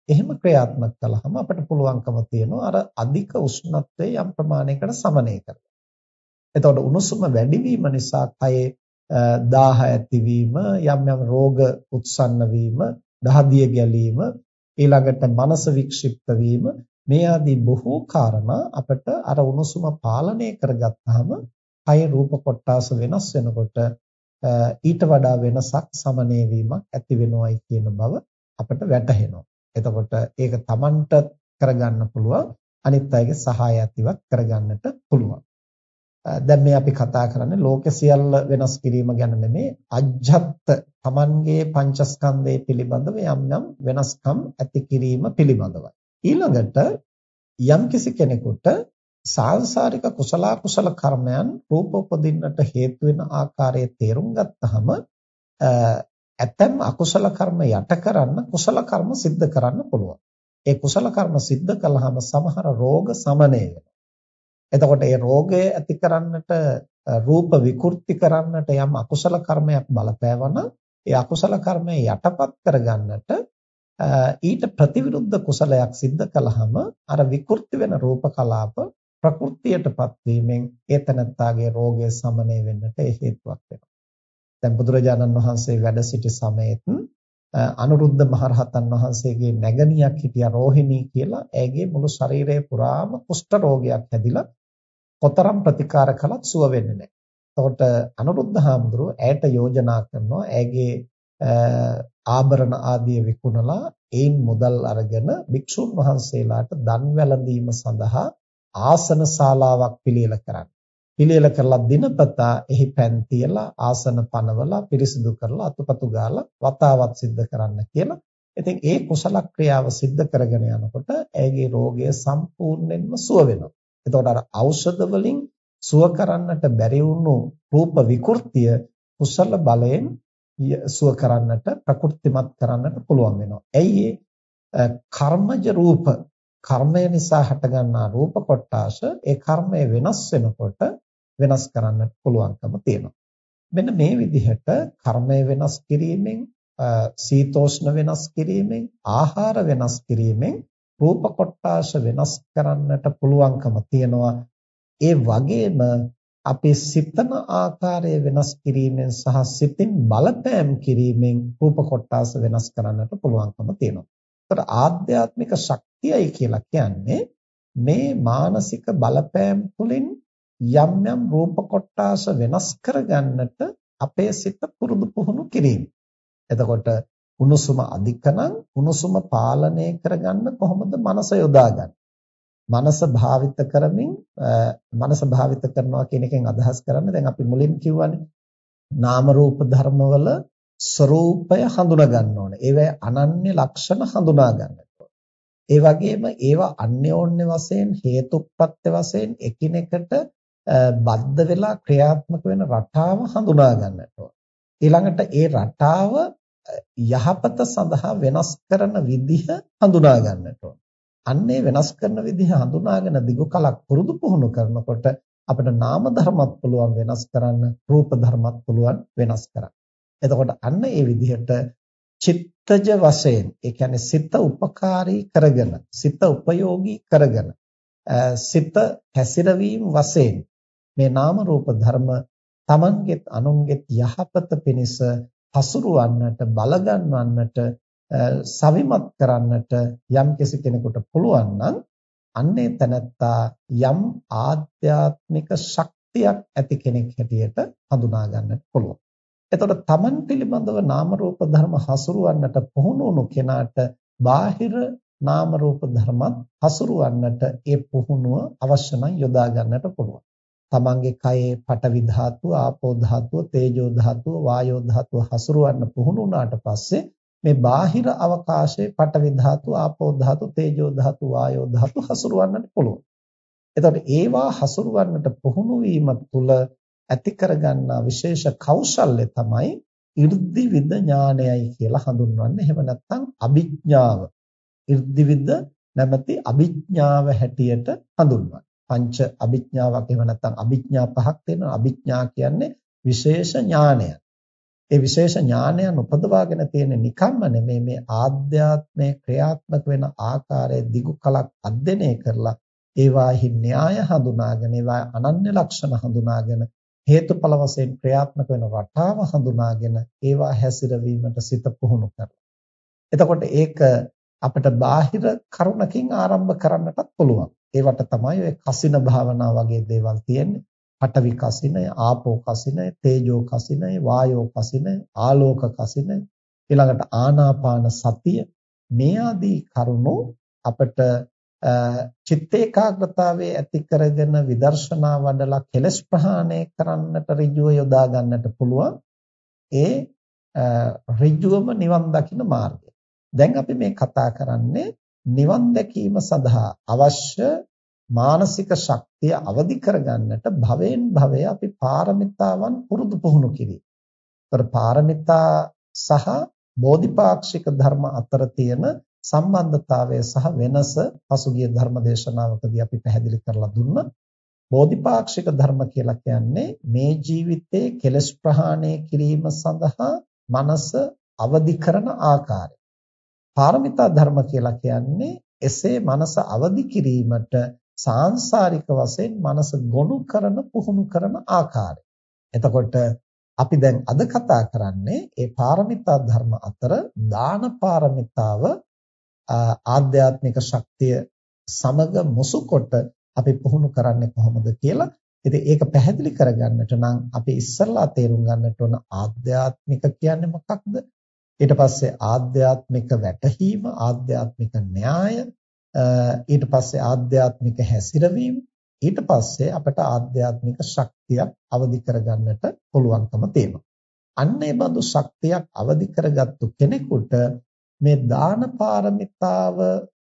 එහෙම ක්‍රියාත්මක කළාම අපිට පුළුවන්කම තියෙනවා අර අධික උෂ්ණත්වය යම් ප්‍රමාණයකට සමනය කරගන්න. එතකොට උණුසුම වැඩි වීම නිසා කයේ දාහ ඇතිවීම යම් යම් රෝග උත්සන්න වීම දහදිය ගැලීම ඊළඟට මනස වික්ෂිප්ත වීම මේ ආදී බොහෝ කාරණා අපිට අර උණුසුම පාලනය කරගත්තාම කය රූප කොටාස වෙනස් වෙනකොට ඊට වඩා වෙනසක් සමනය වීමක් ඇති වෙනවයි කියන බව අපිට වැටහෙනවා. එතකොට ඒක Tamanට කරගන්න පුළුවන් අනිත් අයගේ සහාය ඇතිවත් කරගන්නට පුළුවන්. දැන් මේ අපි කතා කරන්නේ ලෝක සියල්ල වෙනස් කිරීම ගැන නෙමෙයි අජ්ජත් Tamanගේ පංචස්කන්ධය පිළිබඳව යම් යම් වෙනස්කම් ඇති කිරීම පිළිබඳවයි. ඊළඟට යම් කිසි කෙනෙකුට සාංශාරික කුසල කුසල කර්මයන් රූප උපදින්නට හේතු වෙන ආකාරයේ තේරුම් ගත්තහම ඇතැම් අකුසල කර්ම යට කරන්න කුසල කර්ම સિદ્ધ කරන්න පුළුවන්. ඒ කුසල කර්ම સિદ્ધ කළාම සමහර රෝග සමනය වෙනවා. එතකොට ඒ රෝගය ඇති කරන්නට රූප විකෘති කරන්නට යම් අකුසල කර්මයක් බලපෑවන ඒ අකුසල කර්මය යටපත් කරගන්නට ඊට ප්‍රතිවිරුද්ධ කුසලයක් සිද්ධ කළාම අර විකෘති වෙන රූප කලාප ප්‍රകൃතියටපත් වීමෙන් ඒතනත්තාගේ රෝගය සමනය වෙන්නට හේතුවක් වෙනවා. දැන් බුදුරජාණන් වහන්සේ වැඩ සිටි සමයේත් අනුරුද්ධ මහරහතන් වහන්සේගේ නැගණියක් හිටියා රෝහිණී කියලා ඇගේ මුළු ශරීරය පුරාම කුෂ්ඨ රෝගයක් හැදිලා කොතරම් ප්‍රතිකාර කළත් සුව වෙන්නේ නැහැ. එතකොට අනුරුද්ධ හාමුදුරුව ඇයට යෝජනා කරනවා ඇගේ ආභරණ ආදිය විකුණලා ඒන් මුදල් අරගෙන භික්ෂුන් වහන්සේලාට දන් වැළඳීම සඳහා ආසන ශාලාවක් පිළියෙල කරන්න. පිළියෙල කරලා දිනපතා එහි පැන් තියලා ආසන පනවලා පිරිසිදු කරලා අතුපතු ගාලා වතාවත් සිද්ධ කරන්න කියලා. ඉතින් ඒ කුසල ක්‍රියාව සිද්ධ කරගෙන යනකොට ඇගේ රෝගය සම්පූර්ණයෙන්ම සුව වෙනවා. එතකොට අර ඖෂධ වලින් සුව කරන්නට බැරි වුණු රූප විකෘතිය කුසල බලයෙන් සුව කරන්නට ප්‍රකෘතිමත් කරන්නට පුළුවන් වෙනවා. ඇයි කර්මජ රූප කර්මය නිසා හටගන්නා රූප කොටාස ඒ කර්මය වෙනස් වෙනකොට වෙනස් කරන්නට පුළුවන්කම තියෙනවා. මෙන්න මේ විදිහට කර්මය වෙනස් කිරීමෙන් සීතෝෂ්ණ වෙනස් කිරීමෙන් ආහාර වෙනස් කිරීමෙන් රූප කොටාස වෙනස් කරන්නට පුළුවන්කම තියෙනවා. ඒ වගේම අපි සිතන ආකාරය වෙනස් කිරීමෙන් සහ සිතින් බලපෑම් කිරීමෙන් රූප කොටාස වෙනස් කරන්නට පුළුවන්කම තියෙනවා. ඒතර ආධ්‍යාත්මික ශක්තියයි කියලා කියන්නේ මේ මානසික බලපෑම් තුළින් යම් යම් රූප කොටාස වෙනස් කරගන්නට අපේ සිත පුරුදු පුහුණු කිරීම. එතකොට උණුසුම අධිකනම් උණුසුම පාලනය කරගන්න කොහොමද මනස යොදාගන්නේ? මනස භාවිත කරමින් මනස භාවිත කරනවා කියන එකෙන් අදහස් කරන්නේ දැන් අපි මුලින් කිව්වනේ නාම රූප ධර්මවල ස්වરૂපය හඳුනා ගන්න ඕනේ. ඒවැ අනන්‍ය ලක්ෂණ හඳුනා ගන්නට ඕනේ. ඒ වගේම ඒවා අන්‍යෝන්‍ය වශයෙන් හේතුප්‍රත්‍ය වශයෙන් එකිනෙකට බද්ධ වෙලා ක්‍රියාත්මක වෙන රටාව හඳුනා ගන්නට ඕනේ. ඊළඟට ඒ රටාව යහපත සඳහා වෙනස් කරන විදිහ හඳුනා ගන්නට ඕනේ. අන්නේ වෙනස් කරන විදිහ හඳුනාගෙන දිගු කලක් පුරුදු පුහුණු කරනකොට අපිට නාම ධර්මත් පුළුවන් වෙනස් කරන්න රූප ධර්මත් පුළුවන් වෙනස් කරන්න. එතකොට අන්න ඒ විදිහට චිත්තජ වශයෙන් ඒ කියන්නේ සිත උපකාරී කරගෙන සිත උපයෝගී කරගෙන සිත හැසිරවීම වශයෙන් මේ නාම රූප ධර්ම තමන්ගෙත් අනුන්ගෙත් යහපත පිණිස හසුරුවන්නට බලගන්වන්නට සවිමත් කරන්නට යම් කෙනෙකුට පුළුවන් නම් අන්නේ තැනැත්තා යම් ආධ්‍යාත්මික ශක්තියක් ඇති කෙනෙක් හැටියට හඳුනා ගන්නට පුළුවන්. එතකොට තමන් පිළිබඳව නාම රූප ධර්ම හසුරුවන්නට පුහුණු වුණු කෙනාට බාහිර නාම රූප ධර්මත් හසුරවන්නට ඒ පුහුණුව අවශ්‍ය නම් යොදා ගන්නට පුළුවන්. තමන්ගේ කයේ පඨවි ධාතුව, ආපෝ ධාතුව, තේජෝ ධාතුව, වායෝ ධාතුව හසුරවන්න පුහුණු වුණාට පස්සේ මේ බාහිර අවකාශයේ පටවි ධාතු, ආපෝ ධාතු, තේජෝ ධාතු, වායෝ ධාතු හසුරවන්නට පුළුවන්. එතකොට ඒවා හසුරවන්නට පුහුණු වීම තුළ ඇති කරගන්නා විශේෂ කෞශල්‍ය තමයි irdivid ඥානයයි කියලා හඳුන්වන්නේ. එහෙම නැත්නම් අභිඥාව. irdivid නැමැති අභිඥාව හැටියට හඳුන්වනවා. පංච අභිඥාවක් එහෙම නැත්නම් අභිඥා පහක් තියෙනවා. අභිඥා කියන්නේ විශේෂ ඥානයක්. ඒ විශේෂ ඥානයන් උපදවාගෙන තියෙන නිකම්ම නෙමෙයි මේ ආධ්‍යාත්මයේ ක්‍රියාත්මක වෙන ආකාරය දිගු කලක් අධ්‍යයනය කරලා ඒවාහි න්‍යාය හඳුනාගෙන ඒවා අනන්‍ය ලක්ෂණ හඳුනාගෙන හේතුඵල වශයෙන් ක්‍රියාත්මක වෙන රටාව හඳුනාගෙන ඒවා හැසිරවීමට සිත පුහුණු කරනවා. එතකොට ඒක අපිට බාහිර කරුණකින් ආරම්භ කරන්නටත් පුළුවන්. ඒවට තමයි ඔය කසින භාවනා වගේ දේවල් තියෙන්නේ. පඨවි කසිනය, ආපෝ කසිනය, තේජෝ කසිනය, වායෝ කසිනය, ආලෝක කසිනය, ඊළඟට ආනාපාන සතිය මේ ආදී කරුණු අපිට චිත්ත ඒකාග්‍රතාවයේ ඇති කරගෙන විදර්ශනා වඩලා කෙලස් ප්‍රහාණය කරන්නට ඍජුව යොදා ගන්නට පුළුවන් ඒ ඍජුවම නිවන් දකින්න මාර්ගය. දැන් අපි මේ කතා කරන්නේ නිවන් දැකීම සඳහා අවශ්‍ය මානසික ශක්තිය අවදි කරගන්නට භවෙන් භවය අපි පාරමිතාවන් පුරුදු පුහුණු කිරීම. ඒතර පාරමිතා සහ බෝධිපාක්ෂික ධර්ම අතර තියෙන සම්බන්ධතාවය සහ වෙනස පසුගිය ධර්ම දේශනාවකදී අපි පැහැදිලි කරලා දුන්නා. බෝධිපාක්ෂික ධර්ම කියලා කියන්නේ මේ ජීවිතයේ කෙලස් ප්‍රහාණය කිරීම සඳහා මනස අවදි කරන ආකාරය. පාරමිතා ධර්ම කියලා කියන්නේ එසේ මනස අවදි කිරීමට සාංශාරික වශයෙන් මනස ගොනු කරන පුහුණු කරන ආකාරය. එතකොට අපි දැන් අද කතා කරන්නේ ඒ පාරමිතා ධර්ම අතර දාන පාරමිතාව ආධ්‍යාත්මික ශක්තිය සමග මුසුකොට අපි පුහුණු කරන්නේ කොහොමද කියලා. ඉතින් ඒක පැහැදිලි කරගන්නට නම් අපි ඉස්සල්ලා තේරුම් ගන්නට ඕන ආධ්‍යාත්මික කියන්නේ මොකක්ද? ඊට පස්සේ ආධ්‍යාත්මික වැටහීම, ආධ්‍යාත්මික න්‍යාය, ඊට පස්සේ ආධ්‍යාත්මික හැසිරවීම, ඊට පස්සේ අපට ආධ්‍යාත්මික ශක්තියක් අවදි කරගන්නට පුළුවන්කම තියෙනවා. අන්න ඒ බඳු ශක්තියක් අවදි කරගත්තු කෙනෙකුට මේ දාන පාරමිතාව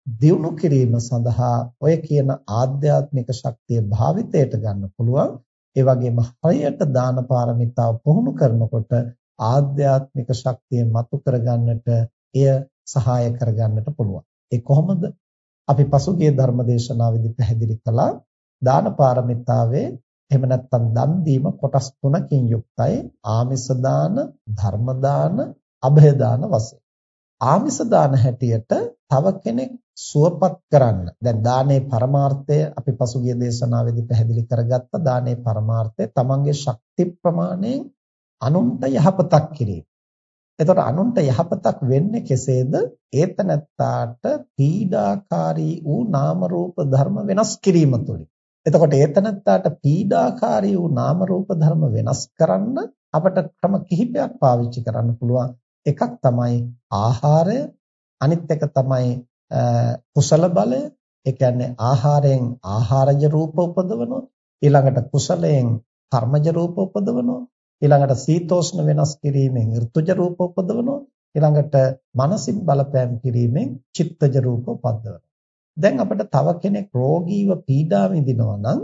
දියුණු කිරීම සඳහා ඔය කියන ආධ්‍යාත්මික ශක්තිය භාවිතයට ගන්න පුළුවන්. ඒ වගේම හරියට දාන පාරමිතාව පුහුණු කරනකොට ආධ්‍යාත්මික ශක්තිය මතු කරගන්නට එය සහාය කරගන්නට පුළුවන්. ඒ කොහොමද? අපි පසුගිය ධර්ම දේශනාවේදී පැහැදිලි කළා දාන පාරමිතාවේ එහෙම නැත්නම් දන් දීම කොටස් තුනකින් යුක්තයි ආමිස දාන, ධර්ම දාන, અભය දාන වශයෙන්. ආමිස දාන හැටියට තව කෙනෙක් සුවපත් කරන්න. දැන් දානේ පරමාර්ථය අපි පසුගිය දේශනාවේදී පැහැදිලි කරගත්ත දානේ පරමාර්ථය තමන්ගේ ශක්ති ප්‍රමාණයෙන් අනුන්ට යහපතක් කිරීම. එතකොට අනුන්ට යහපතක් වෙන්නේ කෙසේද? ඒතනත්තාට පීඩාකාරී වූ නාම රූප ධර්ම වෙනස් කිරීම තුළින්. එතකොට ඒතනත්තාට පීඩාකාරී වූ නාම රූප ධර්ම වෙනස් කරන්න අපට ක්‍රම කිහිපයක් පාවිච්චි කරන්න පුළුවන්. එකක් තමයි ආහාරය අනිත් එක තමයි කුසල බලය ඒ කියන්නේ ආහාරයෙන් ආහාරජ රූප උපදවනවා ඊළඟට කුසලයෙන් කර්මජ රූප උපදවනවා ඊළඟට සීතෝෂ්ණ වෙනස් කිරීමෙන් ඍතුජ රූප උපදවනවා ඊළඟට මානසික බලපෑම් කිරීමෙන් චිත්තජ රූප උපදවනවා දැන් අපිට තව කෙනෙක් රෝගීව පීඩා විඳිනවා නම්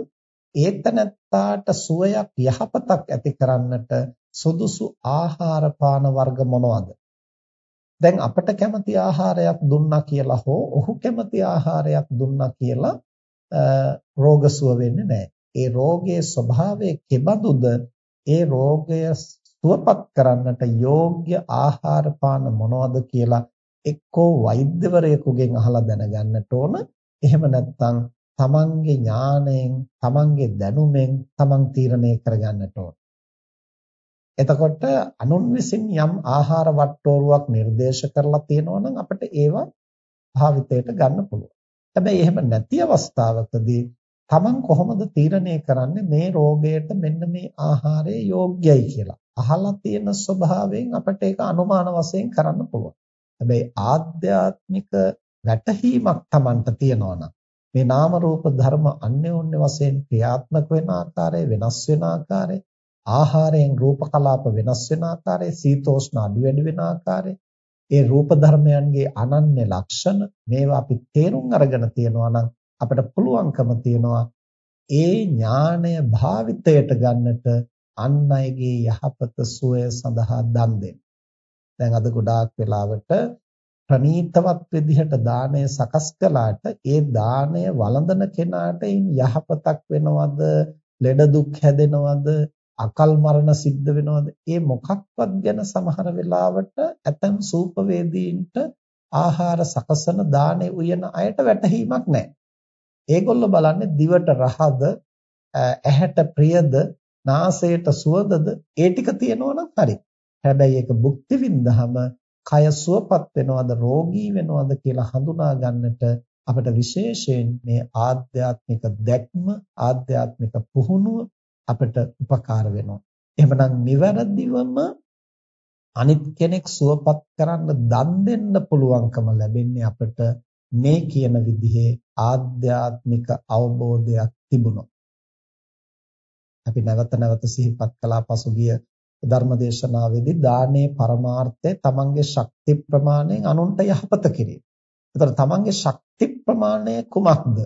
ඒතනත්තාට සුවයක් යහපතක් ඇති කරන්නට සුදුසු ආහාර පාන වර්ග මොනවද? දැන් අපට කැමති ආහාරයක් දුන්නා කියලා හෝ ඔහු කැමති ආහාරයක් දුන්නා කියලා රෝග සුව වෙන්නේ නැහැ. ඒ රෝගයේ ස්වභාවය කෙබඳුද? ඒ රෝගය සුවපත් කරන්නට යෝග්‍ය ආහාර පාන මොනවද කියලා එක්කෝ වෛද්‍යවරයෙකුගෙන් අහලා දැනගන්නට ඕන. එහෙම නැත්නම් තමන්ගේ ඥාණයෙන්, තමන්ගේ දැනුමෙන් තමන් තීරණය කරගන්නට ඕන. එතකොට අනුන් විසින් යම් ආහාර වට්ටෝරුවක් නිර්දේශ කරලා තියෙනවා නම් අපිට ඒවා භාවිතයට ගන්න පුළුවන්. හැබැයි එහෙම නැති අවස්ථාවකදී Taman කොහොමද තීරණය කරන්නේ මේ රෝගයට මෙන්න මේ ආහාරය යෝග්‍යයි කියලා. අහලා තියෙන ස්වභාවයෙන් අපිට ඒක අනුමාන වශයෙන් කරන්න පුළුවන්. හැබැයි ආධ්‍යාත්මික වැටහීමක් Tamanට තියෙනවා මේ නාම රූප ධර්ම අන්‍යෝන්‍ය වශයෙන් ක්‍රියාත්මක වෙන ආකාරය වෙනස් වෙන ආකාරය ආහාරයෙන් රූප කලාප වෙනස් වෙන ආකාරය සීතෝෂ්ණ අඩු වැඩි වෙන ආකාරය ඒ රූප ධර්මයන්ගේ අනන්‍ය ලක්ෂණ මේවා අපි තේරුම් අරගෙන තියනවා නම් අපිට පුළුවන්කම තියනවා ඒ ඥාණය භාවිතයට ගන්නට අන් අයගේ යහපත සුවය සඳහා දන් දෙන්න. දැන් අද ගොඩාක් වෙලාවට ප්‍රනීතවත් විදිහට දාණය සකස් කළාට ඒ දාණය වළඳන කෙනාට යහපතක් වෙනවද ලෙඩ දුක් හැදෙනවද අකල් මරණ සිද්ධ වෙනවද ඒ මොකක්වත් ගැන සමහර වෙලාවට ඇතම් සූපවේදීන්ට ආහාර සකසන දානේ උයන අයට වැටහීමක් නැහැ. ඒගොල්ලෝ බලන්නේ දිවට රහද ඇහැට ප්‍රියද නාසයට සුවඳද ඒ ටික තියෙනවනම් හරි. හැබැයි ඒක භුක්ති විඳහම කය සුවපත් වෙනවද රෝගී වෙනවද කියලා හඳුනා ගන්නට අපිට විශේෂයෙන් මේ ආධ්‍යාත්මික දැක්ම ආධ්‍යාත්මික පුහුණුව අපිට උපකාර වෙනවා. එහෙමනම් නිවැරදිවම අනිත් කෙනෙක් සුවපත් කරන්න දන් දෙන්න පුළුවන්කම ලැබෙන්නේ අපිට මේ කියන විදිහේ ආධ්‍යාත්මික අවබෝධයක් තිබුණොත්. අපි නැවත නැවත සිහිපත් කළා පසුගිය ධර්මදේශනාවේදී දානයේ පරමාර්ථය තමන්ගේ ශක්ති ප්‍රමාණයෙන් අනුන්ට යහපත කිරීම. ඒතර තමන්ගේ ශක්ති ප්‍රමාණය කුමක්ද?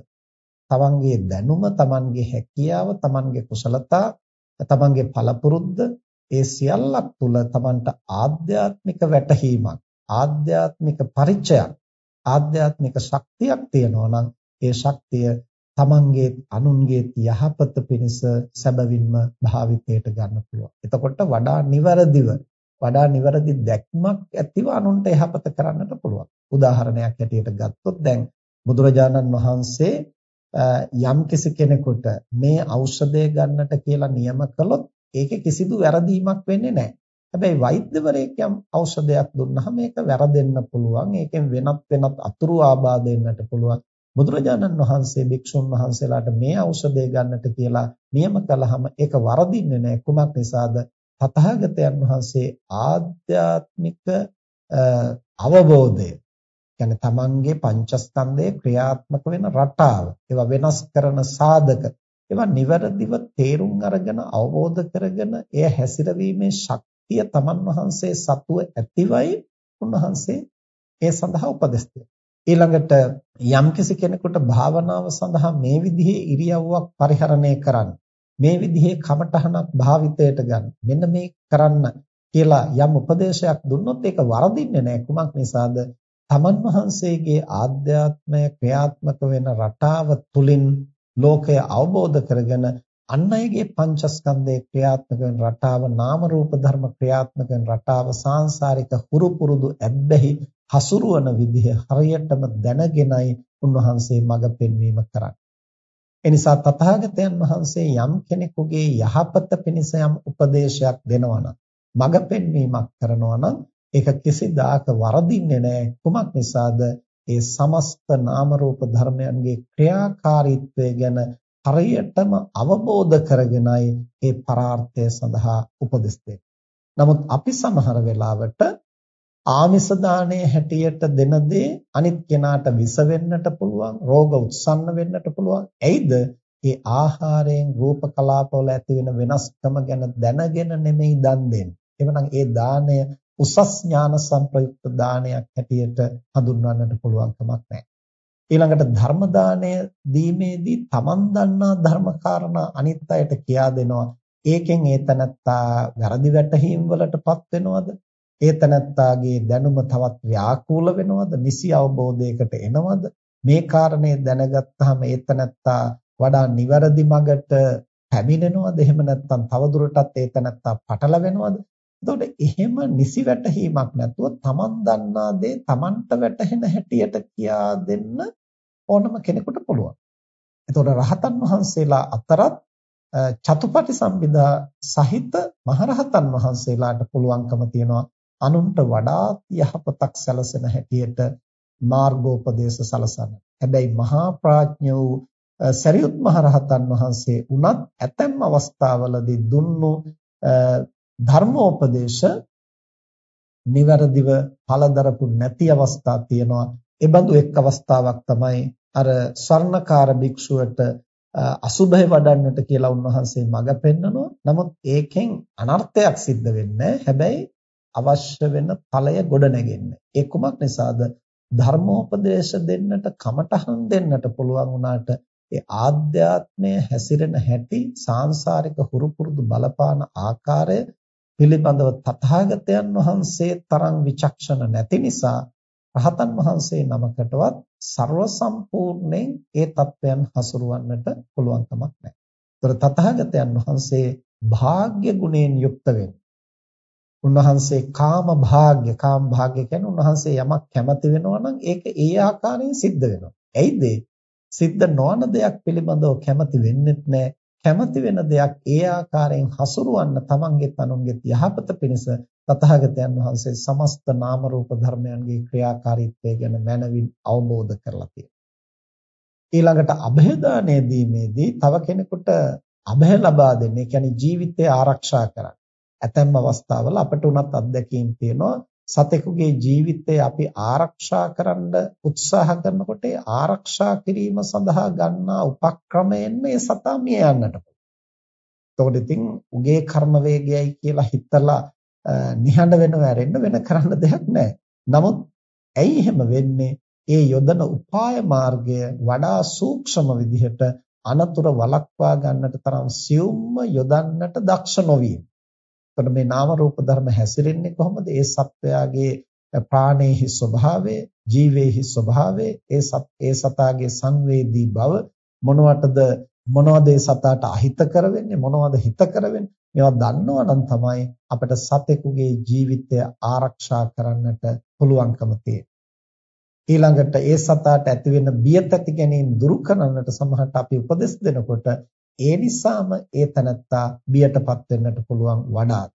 තමන්ගේ දැනුම, තමන්ගේ හැකියාව, තමන්ගේ කුසලතා, තමන්ගේ පළපුරුද්ද ඒ සියල්ලක් තුළ තමන්ට ආධ්‍යාත්මික වැටහීමක්, ආධ්‍යාත්මික පරිචයක්, ආධ්‍යාත්මික ශක්තියක් තියෙනවා නම් ඒ ශක්තිය තමන්ගේ අනුන්ගේ යහපත පිණිස සැබවින්ම භාවිතයට ගන්න පුළුවන්. එතකොට වඩා නිවැරදිව වඩා නිවැරදි දැක්මක් ඇතිව අනුන්ට යහපත කරන්නට පුළුවන්. උදාහරණයක් ඇටියට ගත්තොත් දැන් බුදුරජාණන් වහන්සේ යම් කිසි කෙනෙකුට මේ ඖෂධය ගන්නට කියලා නියම කළොත් ඒකේ කිසිදු වැරදීමක් වෙන්නේ නැහැ. හැබැයි වෛද්‍යවරයෙක් යම් ඖෂධයක් දුන්නාම ඒක වැරදෙන්න පුළුවන්. ඒකෙන් වෙනත් වෙනත් අතුරු ආබාධ එන්නට පුළුවන්. බුදුරජාණන් වහන්සේ භික්ෂුන් වහන්සේලාට මේ ඖෂධය ගන්නට කියලා නියම කළාම ඒක වරදින්නේ නැහැ. කුමක් නිසාද? තථාගතයන් වහන්සේ ආධ්‍යාත්මික අවබෝධය කියන්නේ තමන්ගේ පංචස්කන්ධයේ ක්‍රියාත්මක වෙන රටාව ඒවා වෙනස් කරන සාධක ඒවා නිවැරදිව තේරුම් අරගෙන අවබෝධ කරගෙන එය හැසිරවීමේ ශක්තිය තමන් වහන්සේ සතුව ඇතිවයි උන්වහන්සේ ඒ සඳහා උපදෙස් ඊළඟට යම්කිසි කෙනෙකුට භාවනාව සඳහා මේ විදිහේ ඉරියව්වක් පරිහරණය කරන්න මේ විදිහේ කමඨහනක් භාවිතයට ගන්න මෙන්න මේ කරන්න කියලා යම් උපදේශයක් දුන්නොත් ඒක වරදින්නේ නැහැ. කුමක් නිසාද? තමන් වහන්සේගේ ආධ්‍යාත්මය ක්‍රියාත්මක වෙන රටාව තුලින් ලෝකය අවබෝධ කරගෙන අන් අයගේ පංචස්කන්ධයේ ක්‍රියාත්මක වෙන රටාව නාම රූප ධර්ම ක්‍රියාත්මක වෙන රටාව සාංශාරික හුරු පුරුදු ඇබ්බැහි හසුරුවන විදිහ හරියටම දැනගෙනයි උන්වහන්සේ මඟ පෙන්වීම කරන්නේ. එනිසා තථාගතයන් වහන්සේ යම් කෙනෙකුගේ යහපත පිණිස යම් උපදේශයක් දෙනවා නම් මඟ පෙන්වීමක් කරනවා නම් ඒක කිසිදාක වරදින්නේ නැහැ. කුමක් නිසාද? ඒ සමස්ත නාම රූප ධර්මයන්ගේ ක්‍රියාකාරීත්වය ගැන හරියටම අවබෝධ කරගෙනයි ඒ පරාර්ථය සඳහා උපදෙස් නමුත් අපි සමහර වෙලාවට ආමිස දාණය හැටියට දෙන දේ අනිත් කෙනාට විස වෙන්නට පුළුවන්, රෝග උත්සන්න වෙන්නට පුළුවන්. එයිද ඒ ආහාරයෙන් රූප කලාපවල ඇති වෙන වෙනස්කම ගැන දැනගෙන නෙමෙයි දන් දෙන්නේ. එවනම් ඒ දාණය උසස් ඥාන සංප්‍රයුක්ත දානයක් හැටියට හඳුන්වන්නට පුළුවන් කමක් නැහැ. ඊළඟට ධර්ම දාණය දීමේදී තමන් දන්නා ධර්ම කාරණා අනිත් අයට කියා දෙනවා. ඒකෙන් ඒ තනත්තා වැරදි වැටහීම් වලටපත් වෙනවද? ඒ තනත්තාගේ දැනුම තවත් ව්‍යාකූල වෙනවද? නිසි අවබෝධයකට එනවද? මේ කාරණේ දැනගත්තාම ඒ තනත්තා වඩා නිවැරදි මගට පැමිණෙනවද? එහෙම නැත්නම් තවදුරටත් ඒ තනත්තා පටලවෙනවද? එතකොට එහෙම නිසි වැටහීමක් නැතුව Taman දන්නා දේ Tamanට වැටහෙන හැටියට කියා දෙන්න ඕනම කෙනෙකුට පුළුවන්. එතකොට රහතන් වහන්සේලා අතරත් චතුපටි සම්බිදා සහිත මහරහතන් වහන්සේලාට පුළුවන්කම තියෙනවා අනුන්ට වඩා යහපතක් සැලසෙන හැටියට මාර්ගෝපදේශ සලසන්න. හැබැයි මහා ප්‍රඥ වූ සරියුත් මහරහතන් වහන්සේ උනත් ඇතැම් අවස්ථාවලදී දුන්නු ධර්මෝපදේශ નિවරදිව පළදරපු නැති අවස්ථා තියෙනවා ඒ බඳු එක් අවස්ථාවක් තමයි අර ස්වර්ණකාර භික්ෂුවට අසුභය වඩන්නට කියලා උන්වහන්සේ මඟ පෙන්නනවා. නමුත් ඒකෙන් අනර්ථයක් සිද්ධ වෙන්නේ හැබැයි අවශ්‍ය වෙන ඵලය ගොඩ නැගෙන්නේ. ඒ කුමක් නිසාද? ධර්මෝපදේශ දෙන්නට කමටහන් දෙන්නට පුළුවන් වුණාට ඒ ආධ්‍යාත්මය හැසිරෙන හැටි සාංශාරික හුරු පුරුදු බලපාන ආකාරය පිළිබඳව තථාගතයන් වහන්සේ තරම් විචක්ෂණ නැති නිසා රහතන් වහන්සේ නමකටවත් ਸਰව සම්පූර්ණයෙන් ඒ தත්වයන් හසුරවන්නට පුළුවන් කමක් නැහැ. ඒතර තථාගතයන් වහන්සේ භාග්‍ය ගුණයෙන් යුක්ත වෙන්නේ උන්වහන්සේ කාම භාග්ය කාම භාග්ය කියන්නේ උන්වහන්සේ යමක් කැමති වෙනවා නම් ඒක ඒ ආකාරයෙන් සිද්ධ වෙනවා. ඇයිද? සිද්ධ නොවන දෙයක් පිළිබඳව කැමති වෙන්නෙත් නැහැ. කැමති වෙන දෙයක් ඒ ආකාරයෙන් හසුරවන්න තමන්ගේ තනුන්ගේ යහපත පිණිස තථාගතයන් වහන්සේ සමස්ත නාම රූප ධර්මයන්ගේ ක්‍රියාකාරීත්වය ගැන මනවින් අවබෝධ කරලා තියෙනවා. ඊළඟට અભේදානය දීමේදී තව කෙනෙකුට අභය ලබා දෙන්නේ කියන්නේ ජීවිතය ආරක්ෂා කරන්න. ඇතැම් අවස්ථාවල අපට උනත් අත්දැකීම් තියෙනවා සතෙකුගේ ජීවිතය අපි ආරක්ෂා කරන්න උත්සාහ කරනකොට ඒ ආරක්ෂා කිරීම සඳහා ගන්නා උපක්‍රමයෙන් මේ සතා මිය යන්නට පුළුවන්. එතකොට ඉතින් උගේ කර්ම වේගයයි කියලා හිතලා නිහඬ වෙනව ඇරෙන්න වෙන කරන්න දෙයක් නැහැ. නමුත් ඇයි එහෙම වෙන්නේ? ඒ යොදන උපාය මාර්ගය වඩා සූක්ෂම විදිහට අනතුර වළක්වා ගන්නට තරම් සියුම්ම යොදන්නට දක්ෂ නොවීම. එතකොට මේ නාම රූප ධර්ම හැසිරෙන්නේ කොහොමද? ඒ සත්වයාගේ ප්‍රාණේහි ස්වභාවය, ජීවේහි ස්වභාවය, ඒ සත් ඒ සතාගේ සංවේදී බව මොනවටද මොනවද ඒ සතාට අහිත කරවෙන්නේ මොනවද හිත කරවෙන්නේ මේවා දන්නවා නම් තමයි අපිට සතෙකුගේ ජීවිතය ආරක්ෂා කරන්නට පුළුවන්කම ඊළඟට ඒ සතාට ඇති වෙන බියත් ඇති ගැනීම දුරු කරන්නට සමහරට අපි උපදෙස් දෙනකොට ඒ නිසාම ඒ තනත්තා බියටපත් වෙන්නට පුළුවන් වඩාත්.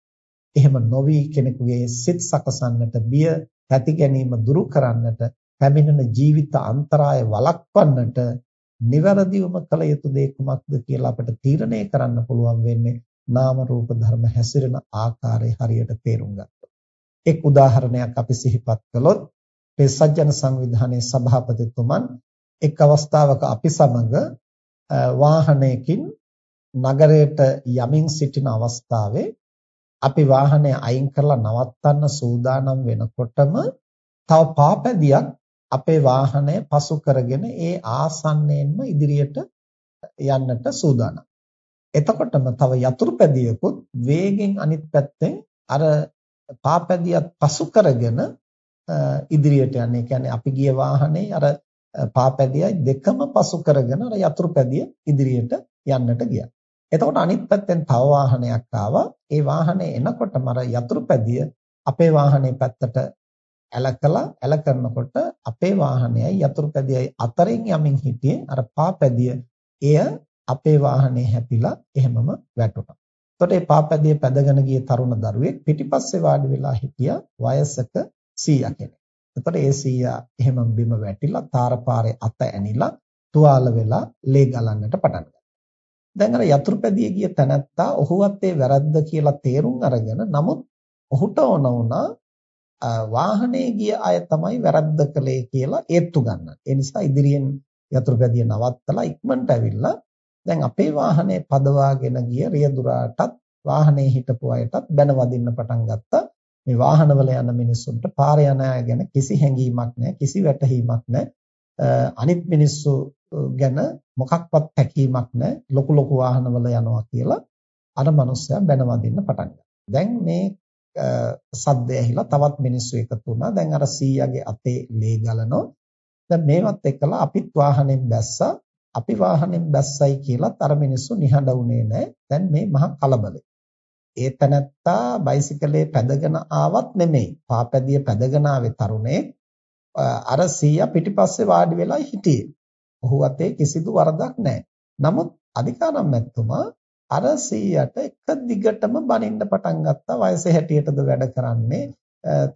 එහෙම නොවි කෙනෙකුගේ සිත් සකසන්නට බිය ඇති ගැනීම දුරු කරන්නට පැමිණෙන ජීවිත අන්තරාය වළක්වන්නට නිවැරදිවම කළ යුතු දේ කුමක්ද කියලා අපිට තීරණය කරන්න පුළුවන් වෙන්නේ නාම රූප ධර්ම හැසිරෙන ආකාරය හරියට තේරුම් ගත්තොත්. එක් උදාහරණයක් අපි සිහිපත් කළොත් මේ සජ්ජන සංවිධානයේ සභාපතිතුමන් එක් අවස්ථාවක අපි සමග වාහනයකින් නගරයට යමින් සිටින අවස්ථාවේ අපි වාහනය අයින් කරලා නවත්තන්න සූදානම් වෙනකොටම තව පාපැදියක් අපේ වාහනය පසු කරගෙන ඒ ආසන්නයෙන්ම ඉදිරියට යන්නට සූදානම්. එතකොටම තව යතුරු පැදියකුත් වේගෙන් අනිත් පැත්තෙන් අර පාපැදියත් පසු කරගෙන ඉදිරියට යන්නේ. ඒ කියන්නේ අපි ගිය වාහනේ අර පාපැදියයි දෙකම පසු කරගෙන අර යතුරු පැදිය ඉදිරියට යන්නට ගියා. එතකොට අනිත් පැත්තෙන් තව වාහනයක් ආවා. ඒ වාහනේ එනකොටම අර යතුරු පැදිය අපේ වාහනේ පැත්තට ඇලකලා ඇල කරනකොට අපේ වාහනයයි යතුරු පැදියයි අතරින් යමින් හිටියේ අර පාපැදිය එය අපේ වාහනේ හැපිලා එහෙමම වැටුණා. එතකොට මේ පාපැදිය පැදගෙන ගිය තරුණ දරුවෙක් පිටිපස්සේ වාඩි වෙලා හිටියා වයසක 100 කෙනෙක්. එතකොට ඒ සීයා එහෙම බිම වැටිලා තාරපාරේ අත ඇනිලා තුවාල වෙලා ලේ ගලන්නට පටන් ගත්තා. දැන් අර යතුරුපැදියේ ගිය තැනැත්තා ඔහුවත් ඒ වැරද්ද කියලා තේරුම් අරගෙන නමුත් ඔහුට ඕන වුණා වාහනේ ගිය අය තමයි වැරද්ද කළේ කියලා ඒත්තු ගන්න. ඒ නිසා ඉදිරියෙන් යතුරුපැදිය නවත්තලා ඉක්මනට ඇවිල්ලා දැන් අපේ වාහනේ පදවාගෙන ගිය රියදුරාටත් වාහනේ හිටපු අයටත් බැන වදින්න පටන් ගත්තා. මේ වාහනවල යන මිනිස්සුන්ට පාර යන අය ගැන කිසි හැඟීමක් නැහැ කිසි වැටහීමක් නැහැ. අනිත් මිනිස්සු ගැන මොකක්වත් හැකීමක් නැහැ. ලොකු ලොකු වාහනවල යනවා කියලා අර මිනිස්සයා බැනවදින්න පටන් දැන් මේ සද්දය ඇහිලා තවත් මිනිස්සු එකතු වුණා. දැන් අර 100ගේ අතේ ලේ ගලනවා. දැන් මේවත් එක්කලා අපිත් වාහනෙන් බැස්සා අපි වාහනෙන් බැස්සයි කියලා අර මිනිස්සු නිහඬ වුණේ නැහැ. දැන් මේ මහා කලබලයි ඒ තනත්තා බයිසිකලේ පැදගෙන ආවත් නෙමෙයි. පාපැදිය පැදගෙන ආවේ තරුණේ. අර සීයා පිටිපස්සේ වාඩි වෙලා හිටියේ. ඔහු අතේ කිසිදු වරදක් නැහැ. නමුත් අධිකාරම් මැතිතුමා අර සීයට එක දිගටම බනින්න පටන් ගත්තා. වයසේ හැටියටද වැඩ කරන්නේ.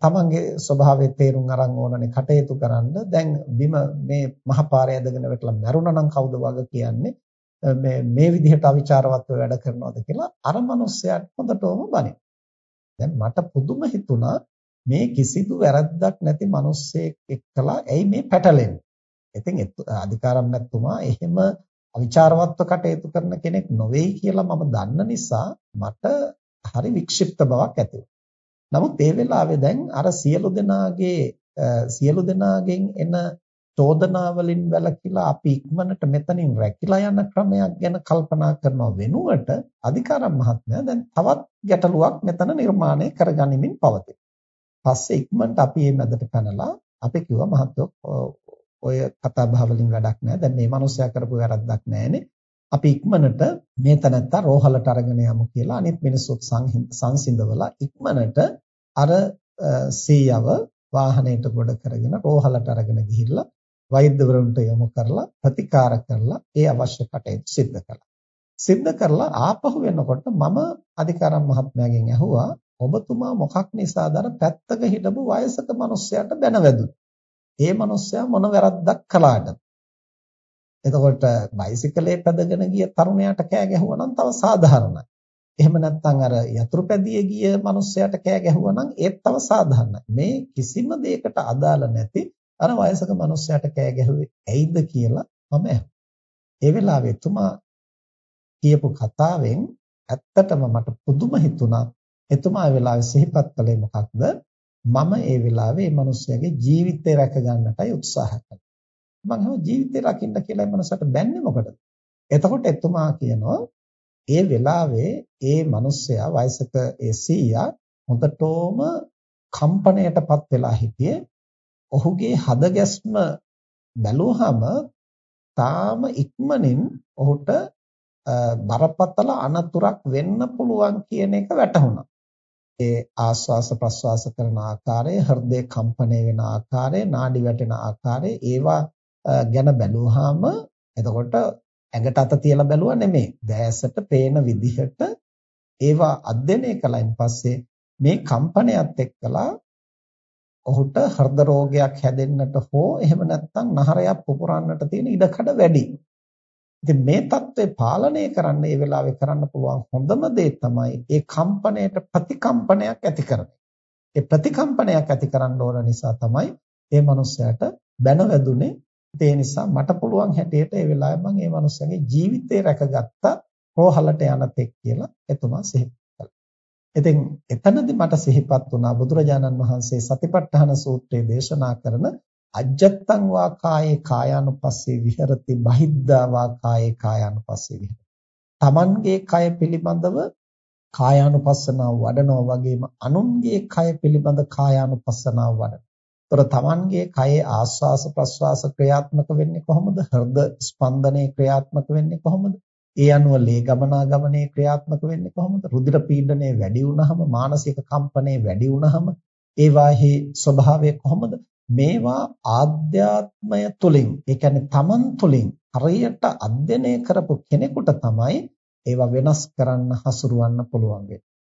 තමන්ගේ ස්වභාවය තේරුම් අරන් ඕනනේ කටයුතු කරන්න. දැන් බිම මේ මහපාරය ඇදගෙන වැටලා මැරුණා නම් කවුද වග කියන්නේ? මේ මේ විදිහට අවිචාරවත්ව වැඩ කරනවද කියලා අර මනුස්සයාට හොඳටම බනින. දැන් මට පුදුම හිතුණා මේ කිසිදු වැරද්දක් නැති මිනිස්සෙක් එක්කලා ඇයි මේ පැටලෙන්නේ? ඉතින් අධිකාරම්‍යතුමා එහෙම අවිචාරවත්ව කටයුතු කරන කෙනෙක් නොවේයි කියලා මම දන්න නිසා මට හරි වික්ෂිප්ත බවක් ඇති නමුත් ඒ වෙලාවේ දැන් අර සියලු දෙනාගේ සියලු දෙනාගෙන් එන චෝදනා වලින් වැළකීලා අපි ඉක්මනට මෙතනින් රැකිලා යන ක්‍රමයක් ගැන කල්පනා කරනව වෙනුවට අධිකාරම් මහත්මයා දැන් තවත් ගැටලුවක් මෙතන නිර්මාණය කරගනිමින් පවතී. පස්සේ ඉක්මනට අපි මේ මැදට පැනලා අපි කිව්වා මහත්තයෝ ඔය කතා බහ වලින් වැඩක් නැහැ. දැන් මේ මිනිස්සයා කරපු වැරද්දක් නැහැනේ. අපි ඉක්මනට මේ තැනත්තා රෝහලට අරගෙන යමු කියලා අනිත් මිනිස්සුත් සංසිඳවලා ඉක්මනට අර සීයව වාහනයට ගොඩ කරගෙන රෝහලට අරගෙන ගිහිල්ලා වෛද්‍යවරුන්ට යොමු කරලා ප්‍රතිකාර කරලා ඒ අවශ්‍ය කටයුතු සිද්ධ කළා. සිද්ධ කරලා ආපහු වෙනකොට මම අධිකාරම් මහත්මයාගෙන් ඇහුවා ඔබතුමා මොකක් නිසාද අර පැත්තක හිටපු වයසක මිනිස්සයාට බැනවැදුනේ? ඒ මිනිස්සයා මොන වැරද්දක් කළාද? එතකොට බයිසිකලේ පැදගෙන ගිය තරුණයාට කෑ ගැහුවා නම් තව සාධාරණයි. එහෙම නැත්නම් අර යතුරු පැදියේ ගිය මිනිස්සයාට කෑ ගැහුවා නම් ඒත් තව සාධාරණයි. මේ කිසිම දෙයකට අදාළ නැති අර වයසක මිනිස්සයාට කෑ ගැහුවේ ඇයිද කියලා මම ඒ වෙලාවේ එතුමා කියපු කතාවෙන් ඇත්තටම මට පුදුම හිතුණා. එතුමා ඒ වෙලාවේ සිහිපත් කළේ මොකක්ද? මම ඒ වෙලාවේ මේ මිනිස්යාගේ ජීවිතය රැක ගන්නටයි උත්සාහ කළා. මම හිතුවා ජීවිතය රකින්න කියලා මේ මනසට බැන්නේ මොකටද? එතකොට එතුමා කියනවා ඒ වෙලාවේ ඒ මිනිස්සයා වයසක ඒ සීයා හොඳටම කම්පණයටපත් වෙලා හිටියේ. ඔහුගේ හදගැස්ම බැලුවහම තාම ඉක්මනින් ඔහුට බරපතල අනතුරක් වෙන්න පුළුවන් කියන එක වැටහුණා. ඒ ආස්වාස ප්‍රස්වාස කරන ආකාරය, හෘදය කම්පණය වෙන ආකාරය, නාඩි වැටෙන ආකාරය ඒවා ගැන බැලුවාම එතකොට ඇඟට අත තියලා බැලුවා නෙමෙයි. දැසට පේන විදිහට ඒවා අධ්‍යයනය කළයින් පස්සේ මේ කම්පනයත් එක්කලා ඔහුට හෘද රෝගයක් හැදෙන්නට හෝ එහෙම නැත්නම් නහරයක් පුපුරන්නට තියෙන ඉඩකඩ වැඩි. ඉතින් මේ தત્ත්වය පාලනය කරන්න ඒ වෙලාවේ කරන්න පුළුවන් හොඳම දේ තමයි ඒ කම්පණයට ප්‍රතිකම්පනයක් ඇති කරන. ඒ ප්‍රතිකම්පනයක් ඇති කරන්න ඕන නිසා තමයි මේ මනුස්සයාට බැන වැදුනේ. ඒ නිසා මට පුළුවන් හැටියට ඒ වෙලාවේ මම මේ මනුස්සයාගේ ජීවිතේ රැකගත්තා රෝහලට යන තෙක් කියලා එතුමා සිහිපත් කළා. ඉතින් එතනදී මට සිහිපත් වුණා බුදුරජාණන් වහන්සේ සතිපට්ඨාන සූත්‍රයේ දේශනා කරන අජත්තං වා කායේ කායානුපස්සේ විහෙරති බහිද්ධා වා කායේ කායානුපස්සේ විහෙරති. Tamanගේ කය පිළිබඳව කායානුපස්සනාව වඩනවා වගේම අනුන්ගේ කය පිළිබඳ කායානුපස්සනාව වඩන. ତොර Tamanගේ කයේ ආස්වාස ප්‍රස්වාස ක්‍රියාත්මක වෙන්නේ කොහොමද? හෘද ස්පන්දනයේ ක්‍රියාත්මක වෙන්නේ කොහොමද? ඒ අනුව ලේ ගමනාගමනයේ ක්‍රියාත්මක වෙන්නේ කොහොමද? රුධිර පීඩනය වැඩි වුණාම මානසික කම්පනය වැඩි වුණාම ඒවාෙහි ස්වභාවය කොහොමද? මේවා ආධ්‍යාත්මය තුලින් ඒ කියන්නේ තමන් තුලින් හරියට අධ්‍යයනය කරපු කෙනෙකුට තමයි ඒවා වෙනස් කරන්න හසුරවන්න පුළුවන්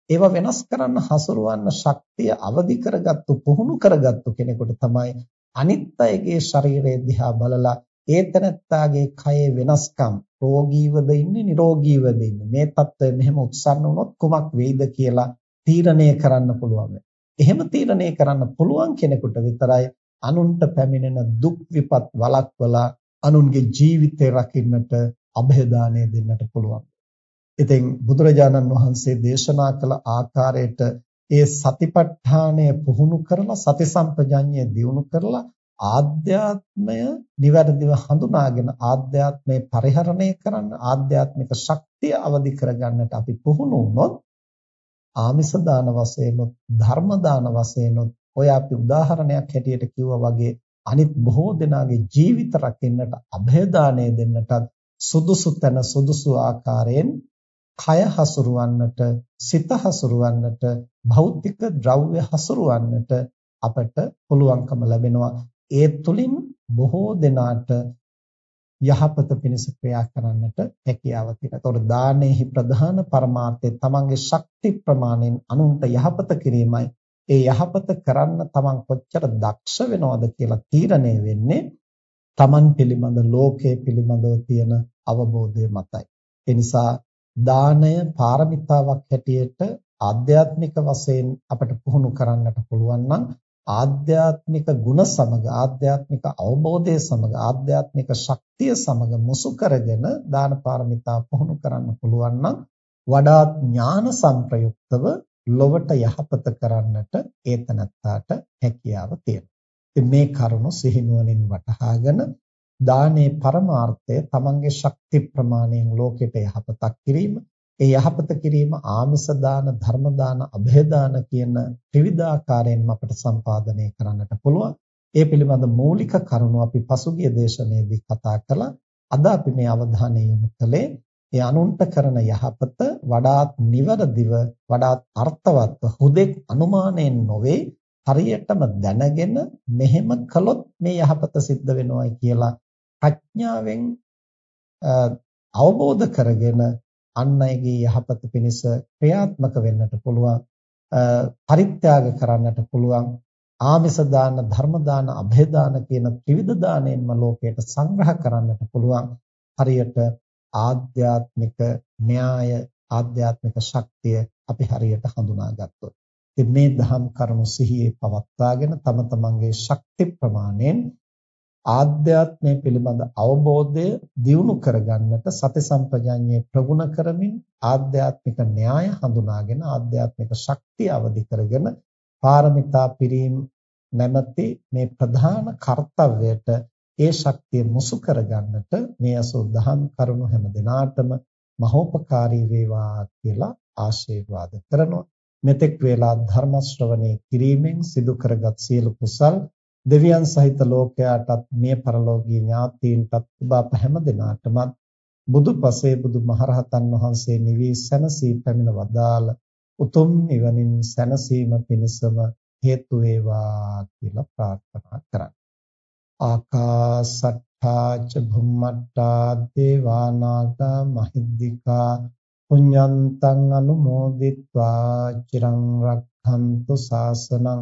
ඒවා වෙනස් කරන්න හසුරවන්න ශක්තිය අවදි කරගත්තු පුහුණු කරගත්තු කෙනෙකුට තමයි අනිත් අයගේ ශරීරය දිහා බලලා ඒ තනත්තාගේ කයේ වෙනස්කම් රෝගීවද ඉන්නේ නිරෝගීවද ඉන්නේ මේ தත්ත්වය මෙහෙම උත්සන්න වුණොත් කුමක් වෙයිද කියලා තීරණය කරන්න පුළුවන්. එහෙම තීරණය කරන්න පුළුවන් කෙනෙකුට විතරයි අනුන්ට පැමිණෙන දුක් විපත් වළක්වලා අනුන්ගේ ජීවිතය රකින්නට અભේදානය දෙන්නට පුළුවන්. ඉතින් බුදුරජාණන් වහන්සේ දේශනා කළ ආකාරයට ඒ සතිපට්ඨානය පුහුණු කරලා සති සම්පජඤ්ඤය දියුණු කරලා ආධ්‍යාත්මය નિවැරදිව හඳුනාගෙන ආධ්‍යාත්මේ පරිහරණය කරන්න ආධ්‍යාත්මික ශක්තිය අවදි කරගන්නට අපි පුහුණු වුණොත් ආමිස දාන වශයෙන් ධර්ම දාන වශයෙන් ඔය අපි උදාහරණයක් හැටියට කිව්වා වගේ අනිත් බොහෝ දෙනාගේ ජීවිත රකින්නට અભේදානය දෙන්නට සුදුසු තැන සුදුසු ආකාරයෙන් කය හසුරවන්නට සිත හසුරවන්නට භෞතික ද්‍රව්‍ය හසුරවන්නට අපට පුළුවන්කම ලැබෙනවා. ඒ තුලින් බොහෝ දෙනාට යහපත පිණිස ක්‍රියා කරන්නට හැකියාව තියෙනවා. ඒතකොට දානයේහි ප්‍රධාන පරමාර්ථය තමන්ගේ ශක්ති ප්‍රමාණයෙන් අනුන්ට යහපත කිරීමයි. ඒ යහපත කරන්න තමන් කොච්චර දක්ෂ වෙනවද කියලා තීරණය වෙන්නේ තමන් පිළිබඳ ලෝකයේ පිළිබඳව තියෙන අවබෝධය මතයි. ඒ නිසා දානය පාරමිතාවක් හැටියට ආධ්‍යාත්මික වශයෙන් අපට පුහුණු කරන්නට පුළුවන් නම් ආධ්‍යාත්මික ගුණ සමග ආධ්‍යාත්මික අවබෝධය සමග ආධ්‍යාත්මික ශක්තිය සමග මුසු කරගෙන දාන පාරමිතා පුහුණු කරන්න පුළුවන් නම් වඩාත් ඥාන සංප්‍රයුක්තව ලොවට යහපත කරන්නට ඒතනත්තාට හැකියාව තියෙනවා. ඉතින් මේ කරුණු සිහිනුවණින් වටහාගෙන දානේ පරමාර්ථය තමන්ගේ ශක්ති ප්‍රමාණයෙන් ලෝකෙට යහපතක් කිරීම ඒ යහපත කිරීම ආමිස දාන ධර්ම දාන અભය දාන කියන ත්‍රිවිධාකාරයෙන්ම අපට සම්පාදනය කරන්නට පුළුවන්. ඒ පිළිබඳ මූලික කරුණු අපි පසුගිය දේශනාවේදී කතා කළා. අද අපි මේ අවධානය යොමු කළේ ඒ අනුන්ට කරන යහපත වඩාත් නිවරදිව වඩාත් අර්ථවත්ව හුදෙක් අනුමානයෙන් නොවේ හරියටම දැනගෙන මෙහෙම කළොත් මේ යහපත සිද්ධ වෙනවායි කියලා ප්‍රඥාවෙන් අවබෝධ කරගෙන අන් අයගේ යහපත පිණිස ක්‍රියාත්මක වෙන්නට පුළුවන් පරිත්‍යාග කරන්නට පුළුවන් ආමිස දාන ධර්ම දාන અભය දාන කියන ත්‍රිවිධ දාණයෙන්ම ලෝකයට සංග්‍රහ කරන්නට පුළුවන්. හරියට ආධ්‍යාත්මික න්‍යාය ආධ්‍යාත්මික ශක්තිය අපි හරියට හඳුනාගත්තොත්. ඉතින් මේ දහම් කරුණු සිහියේ පවත්වාගෙන තම තමන්ගේ ශක්ති ප්‍රමාණයෙන් ආධ්‍යාත්මය පිළිබඳ අවබෝධය දියුණු කරගන්නට සති සම්පජාඤ්ඤේ ප්‍රගුණ කරමින් ආධ්‍යාත්මික න්‍යාය හඳුනාගෙන ආධ්‍යාත්මික ශක්තිය අවදි කරගෙන පාරමිතා පිරීම නැමැති මේ ප්‍රධාන කාර්යයට ඒ ශක්තිය මුසු කරගන්නට මේ අසෝ දහම් කරුණු හැම දිනාටම මහෝපකාරී වේවා කියලා ආශිර්වාද කරනවා. මෙතෙක් වේලා ධර්ම ශ්‍රවණේ කිරීමෙන් සිදු කරගත් සියලු කුසල් දෙවියන් සහිත ලෝකයාටත් මිය පරලෝකීය ඥාතීන්ටත් ඔබ අප හැම දිනාටම බුදුපසේ බුදු මහරහතන් වහන්සේ නිවී සැනසී පැමිණ වදාළ උතුම් නිවනින් සැනසීම පිණිසම හේතු වේවා කියලා ප්‍රාර්ථනා කරා. ආකාසට්ඨා ච භුම්මට්ඨා දේවා නාග මහිද්దికා පුඤ්ඤන්තං අනුමෝදිත්වා චිරං රක්ඛන්තු ශාසනං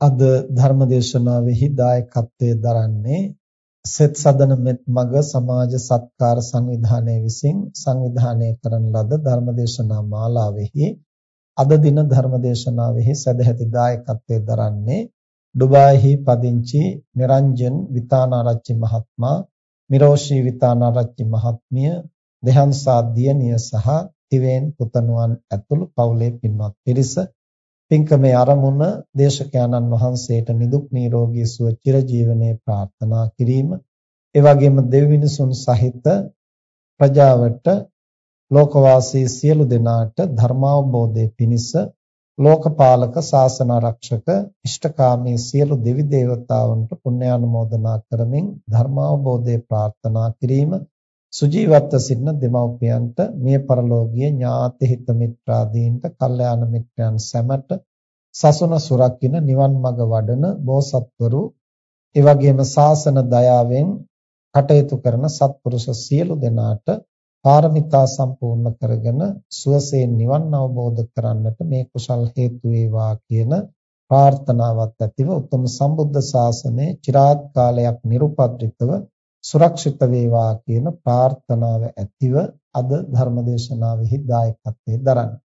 අද ධර්මදේශනාවෙහි දායකත්වයේ දරන්නේ සෙත් සදන මෙත් මග සමාජ සත්කාර සංවිධානයේ විසින් සංවිධානය කරන ලද ධර්මදේශනා මාලාවෙහි අද දින ධර්මදේශනාවෙහි සදැහැති දායකත්වයේ දරන්නේ ඩුබායිහි පදිංචි නිරංජන් විතානාරච්චි මහත්මයා මිරෝෂි විතානාරච්චි මහත්මිය දෙහන්සා දියණිය සහ තිවෙන් පුතණුවන් ඇතුළු පවුලේ පින්වත් පිරිස පින්කමේ ආරමුණ දේශකයන්න් වහන්සේට නිදුක් නිරෝගී සුව චිරජීවනයේ ප්‍රාර්ථනා කිරීම ඒ වගේම දෙවි මිනිසුන් සහිත ප්‍රජාවට ලෝකවාසී සියලු දෙනාට ධර්මාවබෝධය පිණිස ලෝකපාලක ශාසන ආරක්ෂක ඉෂ්ඨකාමී සියලු දෙවි දේවතාවුන්ට පුණ්‍යානුමෝදනා කරමින් ධර්මාවබෝධය ප්‍රාර්ථනා කිරීම සුජීවත්ව සිටින දෙමව්පියන්ට මිය පරලෝකීය ඥාති හිත මිත්‍රාදීන්ට කල්යාණ මිත්‍රයන් සැමට සසුන සුරකින්න නිවන් මඟ වඩන බෝසත්වරු ඒ වගේම ශාසන දයාවෙන් කටයුතු කරන සත්පුරුෂ සියලු දෙනාට පාරමිතා සම්පූර්ණ කරගෙන සුවසේ නිවන් අවබෝධ කරන්නට මේ කුසල් හේතු වේවා කියන ප්‍රාර්ථනාවත් ඇතිව උතුම් සම්බුද්ධ ශාසනයේ চিරාත් කාලයක් නිරුපද්‍රිතව සුරක්ෂිත වේවා කියන ප්‍රාර්ථනාව ඇතිව අද ධර්මදේශනාවෙහි දායකත්වයේ දරන්නේ.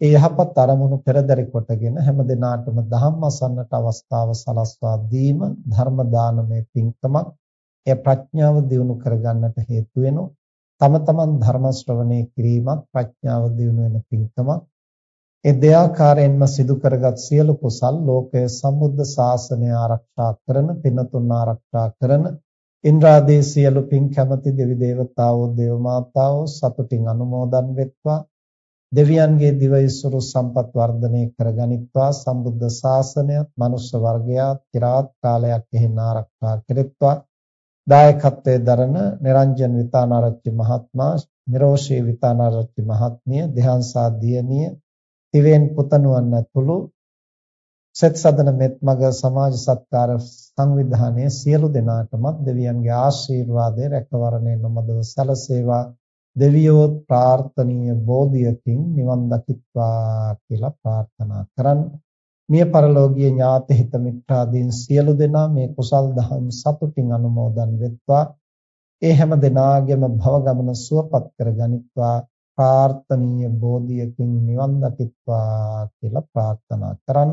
ඒ යහපත් අරමුණු පෙරදරි කොටගෙන හැම දිනාටම ධම්ම අසන්නට අවස්ථාව සලස්වා දීම ධර්ම දානමය පින්කමක්. එය ප්‍රඥාව දියුණු කරගන්නට හේතු වෙනවා. තම තමන් ධර්ම ශ්‍රවණය කිරීමත් ප්‍රඥාව දියුණු වෙන පින්කමක්. ඒ දෙයාකාරයෙන්ම සිදු කරගත් සියලු කුසල් ලෝකයේ සම්බුද්ධ ශාසනය ආරක්ෂා කරන පින්තුන් ආරක්ෂා කරන ඉන්ද්‍රාදී සියලු පින් කැමති දෙවි දේවතාවෝ දේව මාතාවෝ සතුටින් අනුමෝදන් වෙත්වා. දෙවියන්ගේ දිවයිසුරු සම්පත් වර්ධනය කරගනිත්වා සම්බුද්ධ ශාසනයත් මනුෂ්‍ය වර්ගයාත් চিරාත් කාලයක් එහින් ආරක්ෂා කෙරෙත්වා. දායකත්වයේ දරන නිරංජන් විතානාරච්චි මහත්මයා නිරෝෂී විතානාරච්චි මහත්මිය දෙහාන්සා දියණිය තිවෙන් පුතනුවන් ඇතුළු සෙත් සදන මෙත් මග සමාජ සත්කාර සංවිධානයේ සියලු දෙනාටමත් දෙවියන්ගේ ආශිර්වාදය රැකවරණය නොමදව සැලසේවා. දෙවියෝ ප්‍රාර්ථනීය බෝධියකින් නිවන් දකිත්වා කියලා ප්‍රාර්ථනා කරන් මිය පරලෝකීය ඥාති හිත මිත්‍රාදීන් සියලු දෙනා මේ කුසල් දහම් සතුටින් අනුමෝදන් වෙත්වා. ඒ හැම දෙනාගේම භව ගමන සුවපත් කර ගනිත්වා. ප්‍රාර්ථනීය බෝධියකින් නිවන් දකිත්වා කියලා ප්‍රාර්ථනා කරන්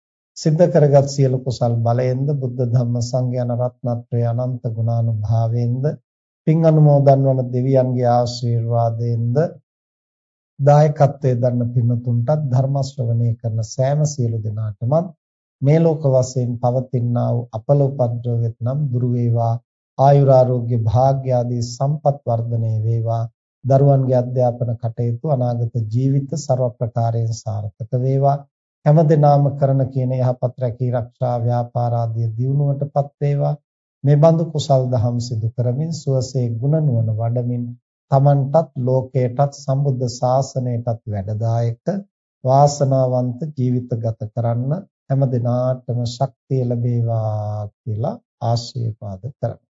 සිද්ධ කරගත් සියලු කුසල් බලයෙන්ද බුද්ධ ධම්ම සංඝයාන රත්නත්‍රය අනන්ත ගුණානුභාවයෙන්ද පින් අනුමෝදන් වන දෙවියන්ගේ ආශිර්වාදයෙන්ද දායකත්වයේ දන්න පින්තුන්ටත් ධර්ම ශ්‍රවණය කරන සෑම සියලු දෙනාටම මේ ලෝක වශයෙන් පවතිනා වූ අපලෝපද්‍රව වෙතනම් දුරු වේවා. ආයුරාෝග්‍ය භාග්‍ය ආදී සම්පත් වර්ධනය වේවා. දරුවන්ගේ අධ්‍යාපන කටයුතු අනාගත ජීවිත ਸਰව ප්‍රකාරයෙන් සාර්ථක වේවා. හැමදෙනාම කරන කියන යහපත් රැකී ආරක්ෂා ව්‍යාපාර ආදී දියුණුවටපත් වේවා. මේ බඳු කුසල් දහම් සිදු කරමින් සුවසේ ගුණ නුවණ වඩමින් තමන්ටත් ලෝකයටත් සම්බුද්ධ ශාසනයටත් වැඩදායක වාසනාවන්ත ජීවිත ගත කරන්න හැම දිනාටම ශක්තිය ලැබේවා කියලා ආශිර්වාද කරමි.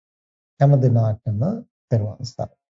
හැම දිනාටම පෙරවන් සරණයි.